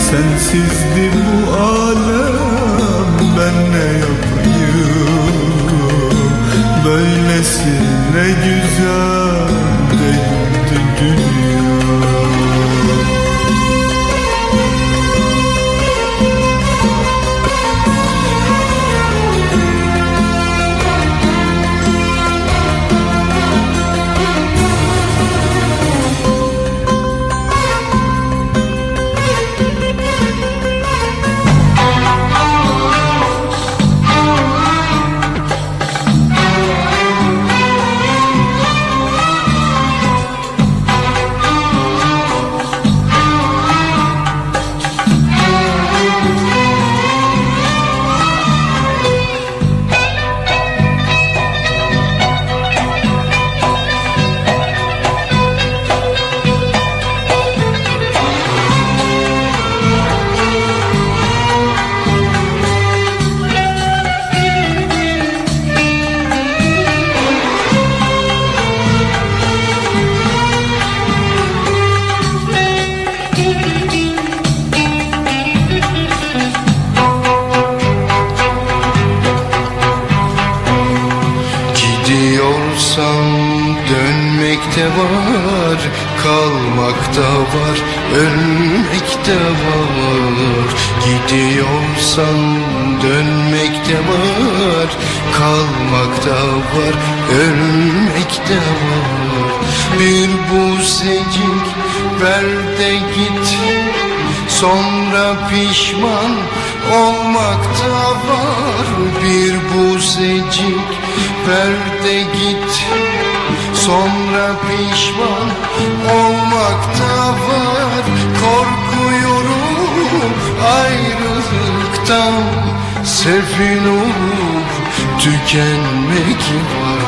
Sensizdi bu alem ben ne yapayım? Böylesine güzel değildi dünya Sefil olup tükenmek var.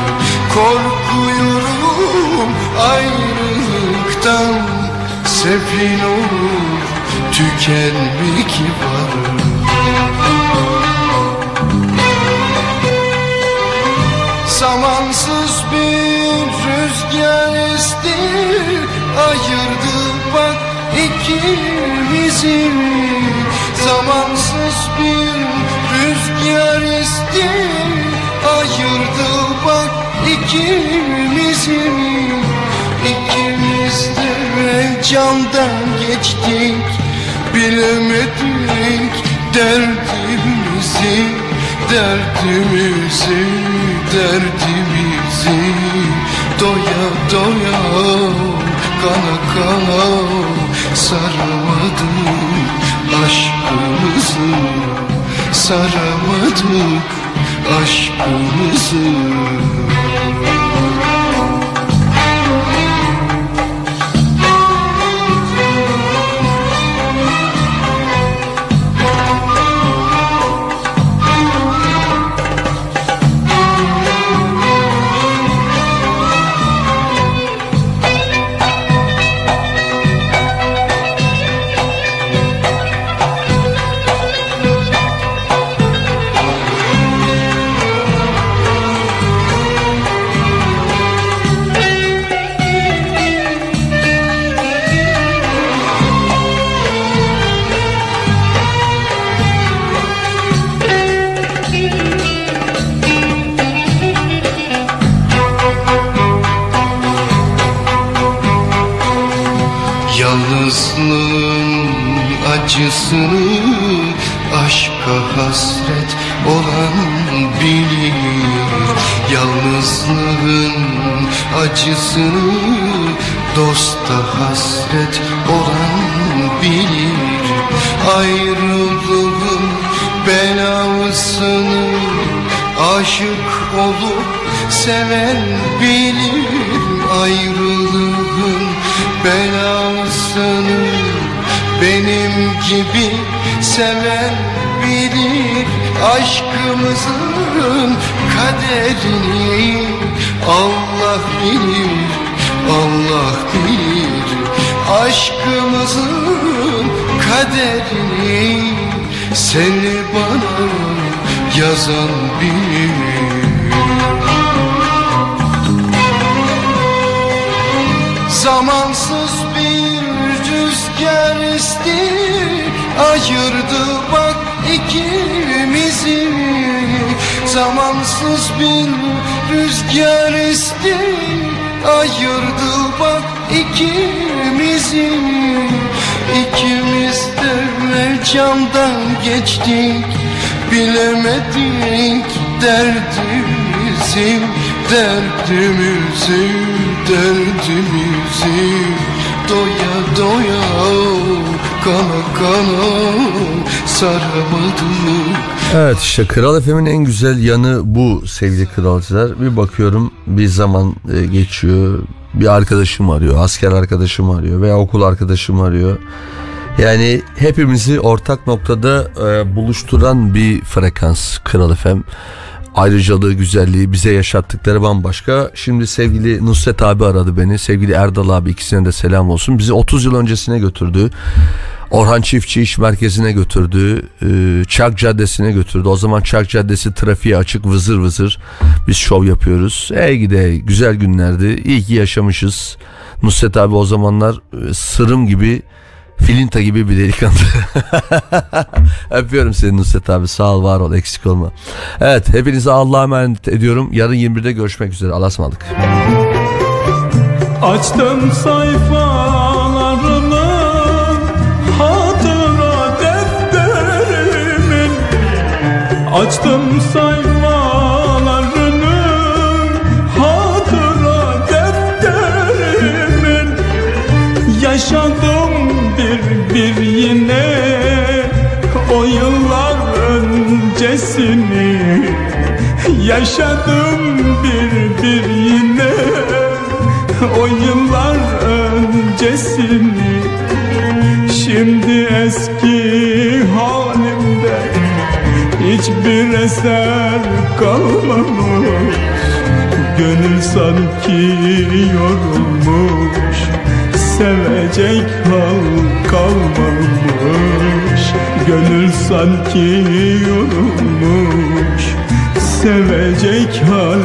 Korkuyorum ayrılıktan. Sefil olup tükenmek var. Zamansız bir rüzgar esti Ayırdı bak ikimizi. Zamansız bir rüzgar esti Ayırdı bak ikimizi İkimiz de camdan geçtik. Bilemedik derdimizi Derdimizi, derdimizi. Doya doya, kana kana Saramadık aşkımızı Saramadık aşkımızı acısını Aşka hasret olan bilir. Yalnızlığın acısını Dosta hasret seni bana yazan bilir Zamansız bir rüzgar esti. Ayırdı bak ikimizi. Zamansız bir rüzgar esti. Ayırdı bak ikimizi İkimiz de camdan geçtik Bilemedik derdimizi Derdimizi, derdimizi Doya doya, kana kana saramadık Evet işte Kral FM'in en güzel yanı bu sevgili kralcılar. Bir bakıyorum bir zaman e, geçiyor. Bir arkadaşım arıyor, asker arkadaşım arıyor veya okul arkadaşım arıyor. Yani hepimizi ortak noktada e, buluşturan bir frekans Kral FM. Ayrıcalığı, güzelliği bize yaşattıkları bambaşka. Şimdi sevgili Nusret abi aradı beni. Sevgili Erdal abi ikisine de selam olsun. Bizi 30 yıl öncesine götürdü. Orhan Çiftçi İş Merkezi'ne götürdü. e, Çark Caddesi'ne götürdü. O zaman Çark Caddesi trafiğe açık vızır vızır. Biz şov yapıyoruz. Ey gide güzel günlerdi. İyi ki yaşamışız. Nusret abi o zamanlar e, sırım gibi Filinta gibi bir delikanlı. Öpüyorum seni Nusret abi. Sağ ol var ol eksik olma. Evet hepinize Allah'a emanet ediyorum. Yarın 21'de görüşmek üzere. Allah'a. Açtım sayfalarını Hatıra defterimin Açtım sayfalarını Yaşadım bir bir yine. O yıllar öncesini. Şimdi eski halimde Hiçbir eser kalmamış. Gönül sanki yorulmuş. Sevecek hal kalmamış. Gönül sanki yorulmuş Sevecek hal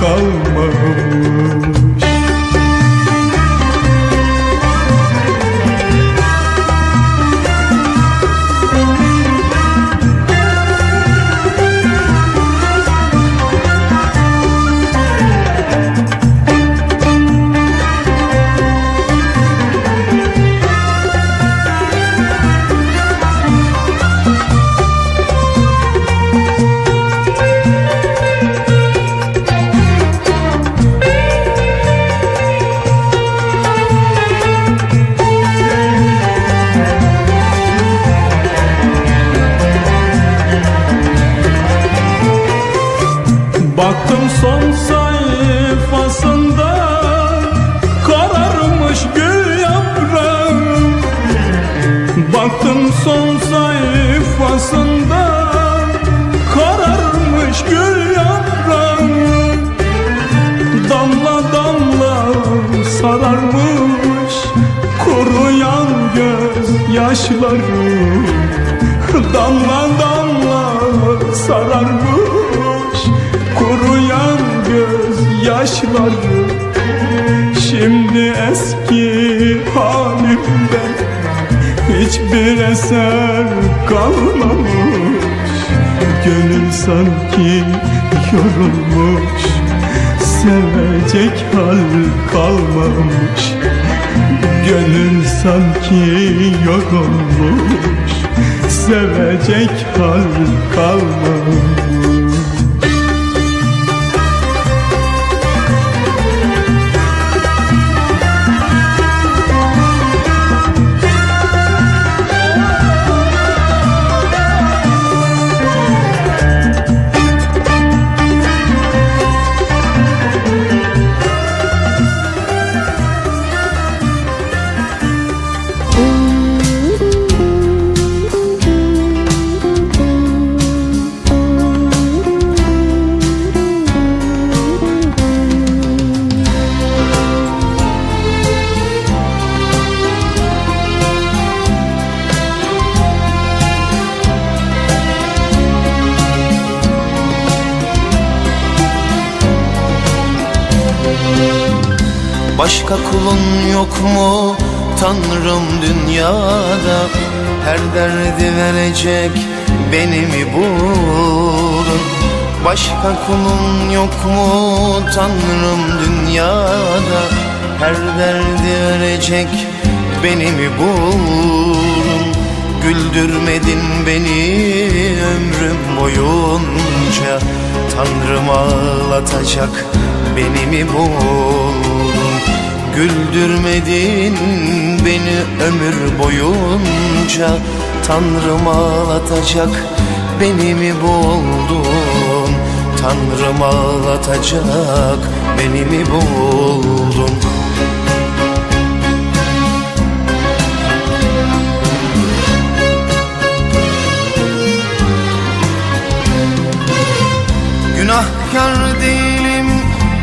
kalmamış eser kalmamış. Gönül sanki yorulmuş. Sevecek hal kalmamış. Gönül sanki yorulmuş. Sevecek hal kalmamış kulun yok mu? Tanrım dünyada Her derdi verecek beni mi buldun? Başka kulun yok mu? Tanrım dünyada Her derdi erecek beni mi buldun? Güldürmedin beni ömrüm boyunca. Tanrım ağlatacak beni mi buldun Güldürmedin beni ömür boyunca. Tanrım ağlatacak beni mi buldun? Tanrım ağlatacak beni mi buldun? Günahkar değilim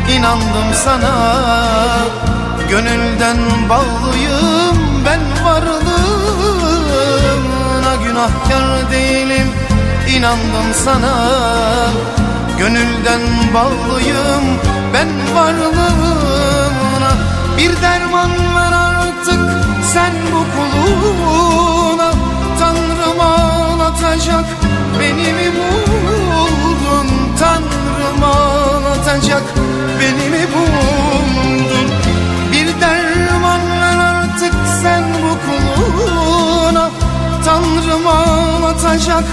inandım sana Gönülden bağlıyım ben varlığına. Günahkar değilim inandım sana. Gönülden bağlıyım ben varlığına. Bir derman ver artık sen bu kuluna Tanrım ağlatacak beni mi buldun? Tanrım ağlatacak beni mi buldun kuluna Tanrım ağlatacak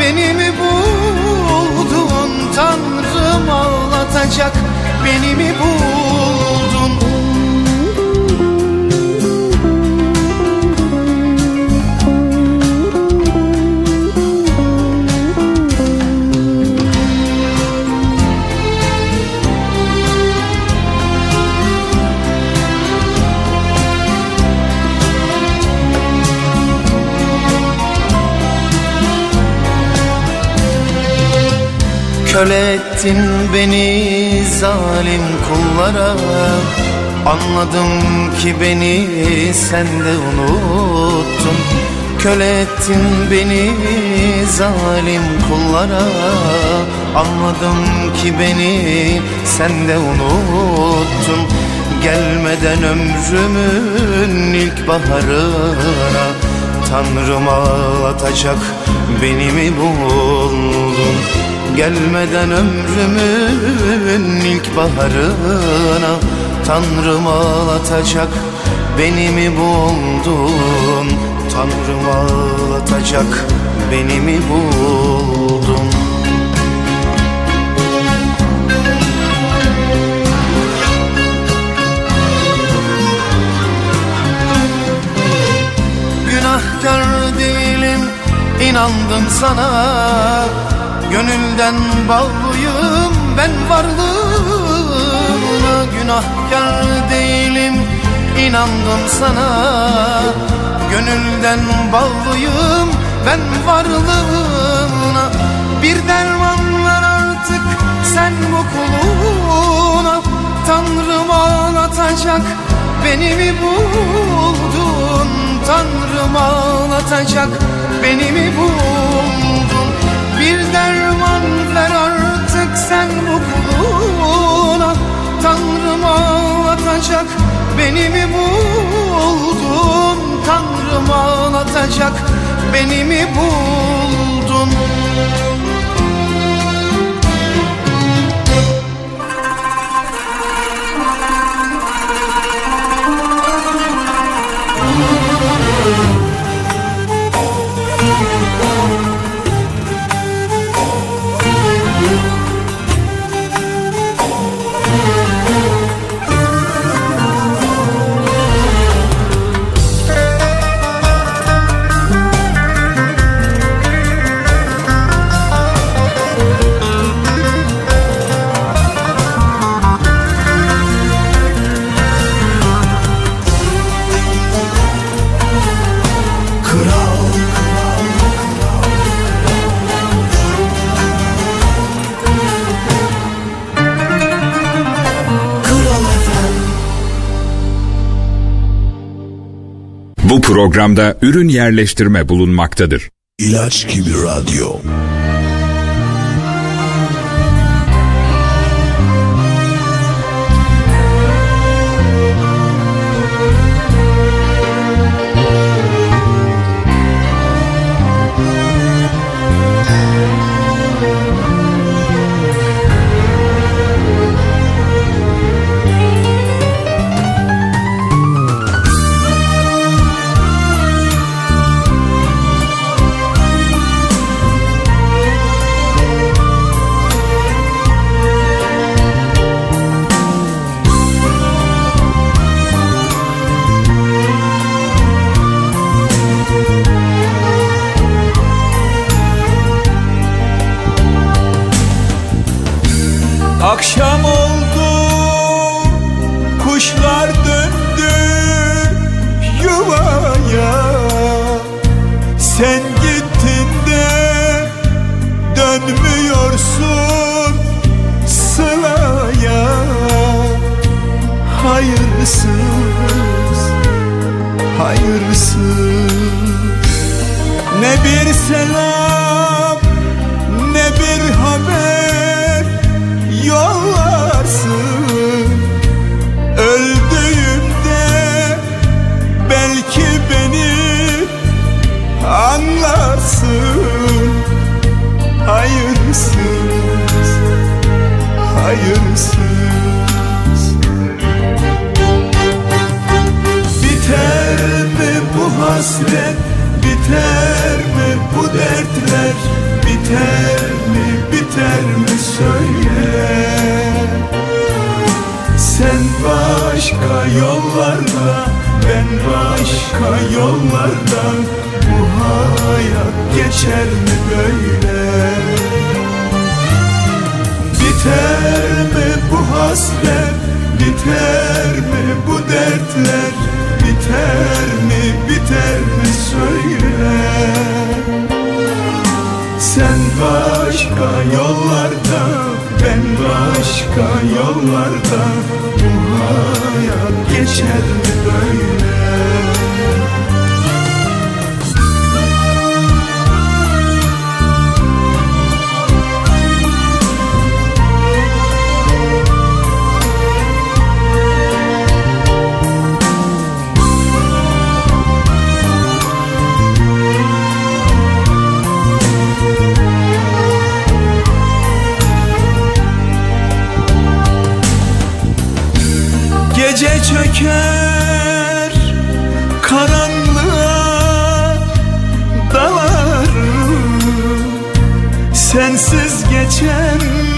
beni mi buldun? Tanrım ağlatacak beni mi buldun Köle ettin beni zalim kullara. Anladım ki beni sen de unuttun. Köle ettin beni zalim kullara. Anladım ki beni sen de unuttun. Gelmeden ömrümün ilk baharına. Tanrım ağlatacak beni mi buldun Gelmeden ömrümün ilk baharına Tanrım ağlatacak beni mi buldun? Tanrım ağlatacak beni mi buldun? Günahkar değilim inandım sana Gönülden bağlıyım ben varlığına Günahkar değilim inandım sana. Gönülden bağlıyım ben varlığına Bir derman ver artık sen bu kuluna. Tanrım ağlatacak beni mi buldun? Tanrım ağlatacak beni mi buldun Bir derman ver artık sen bu kuluna. Tanrım ağlatacak beni mi buldun? Tanrım ağlatacak beni mi buldun programda ürün yerleştirme bulunmaktadır. İlaç gibi radyo.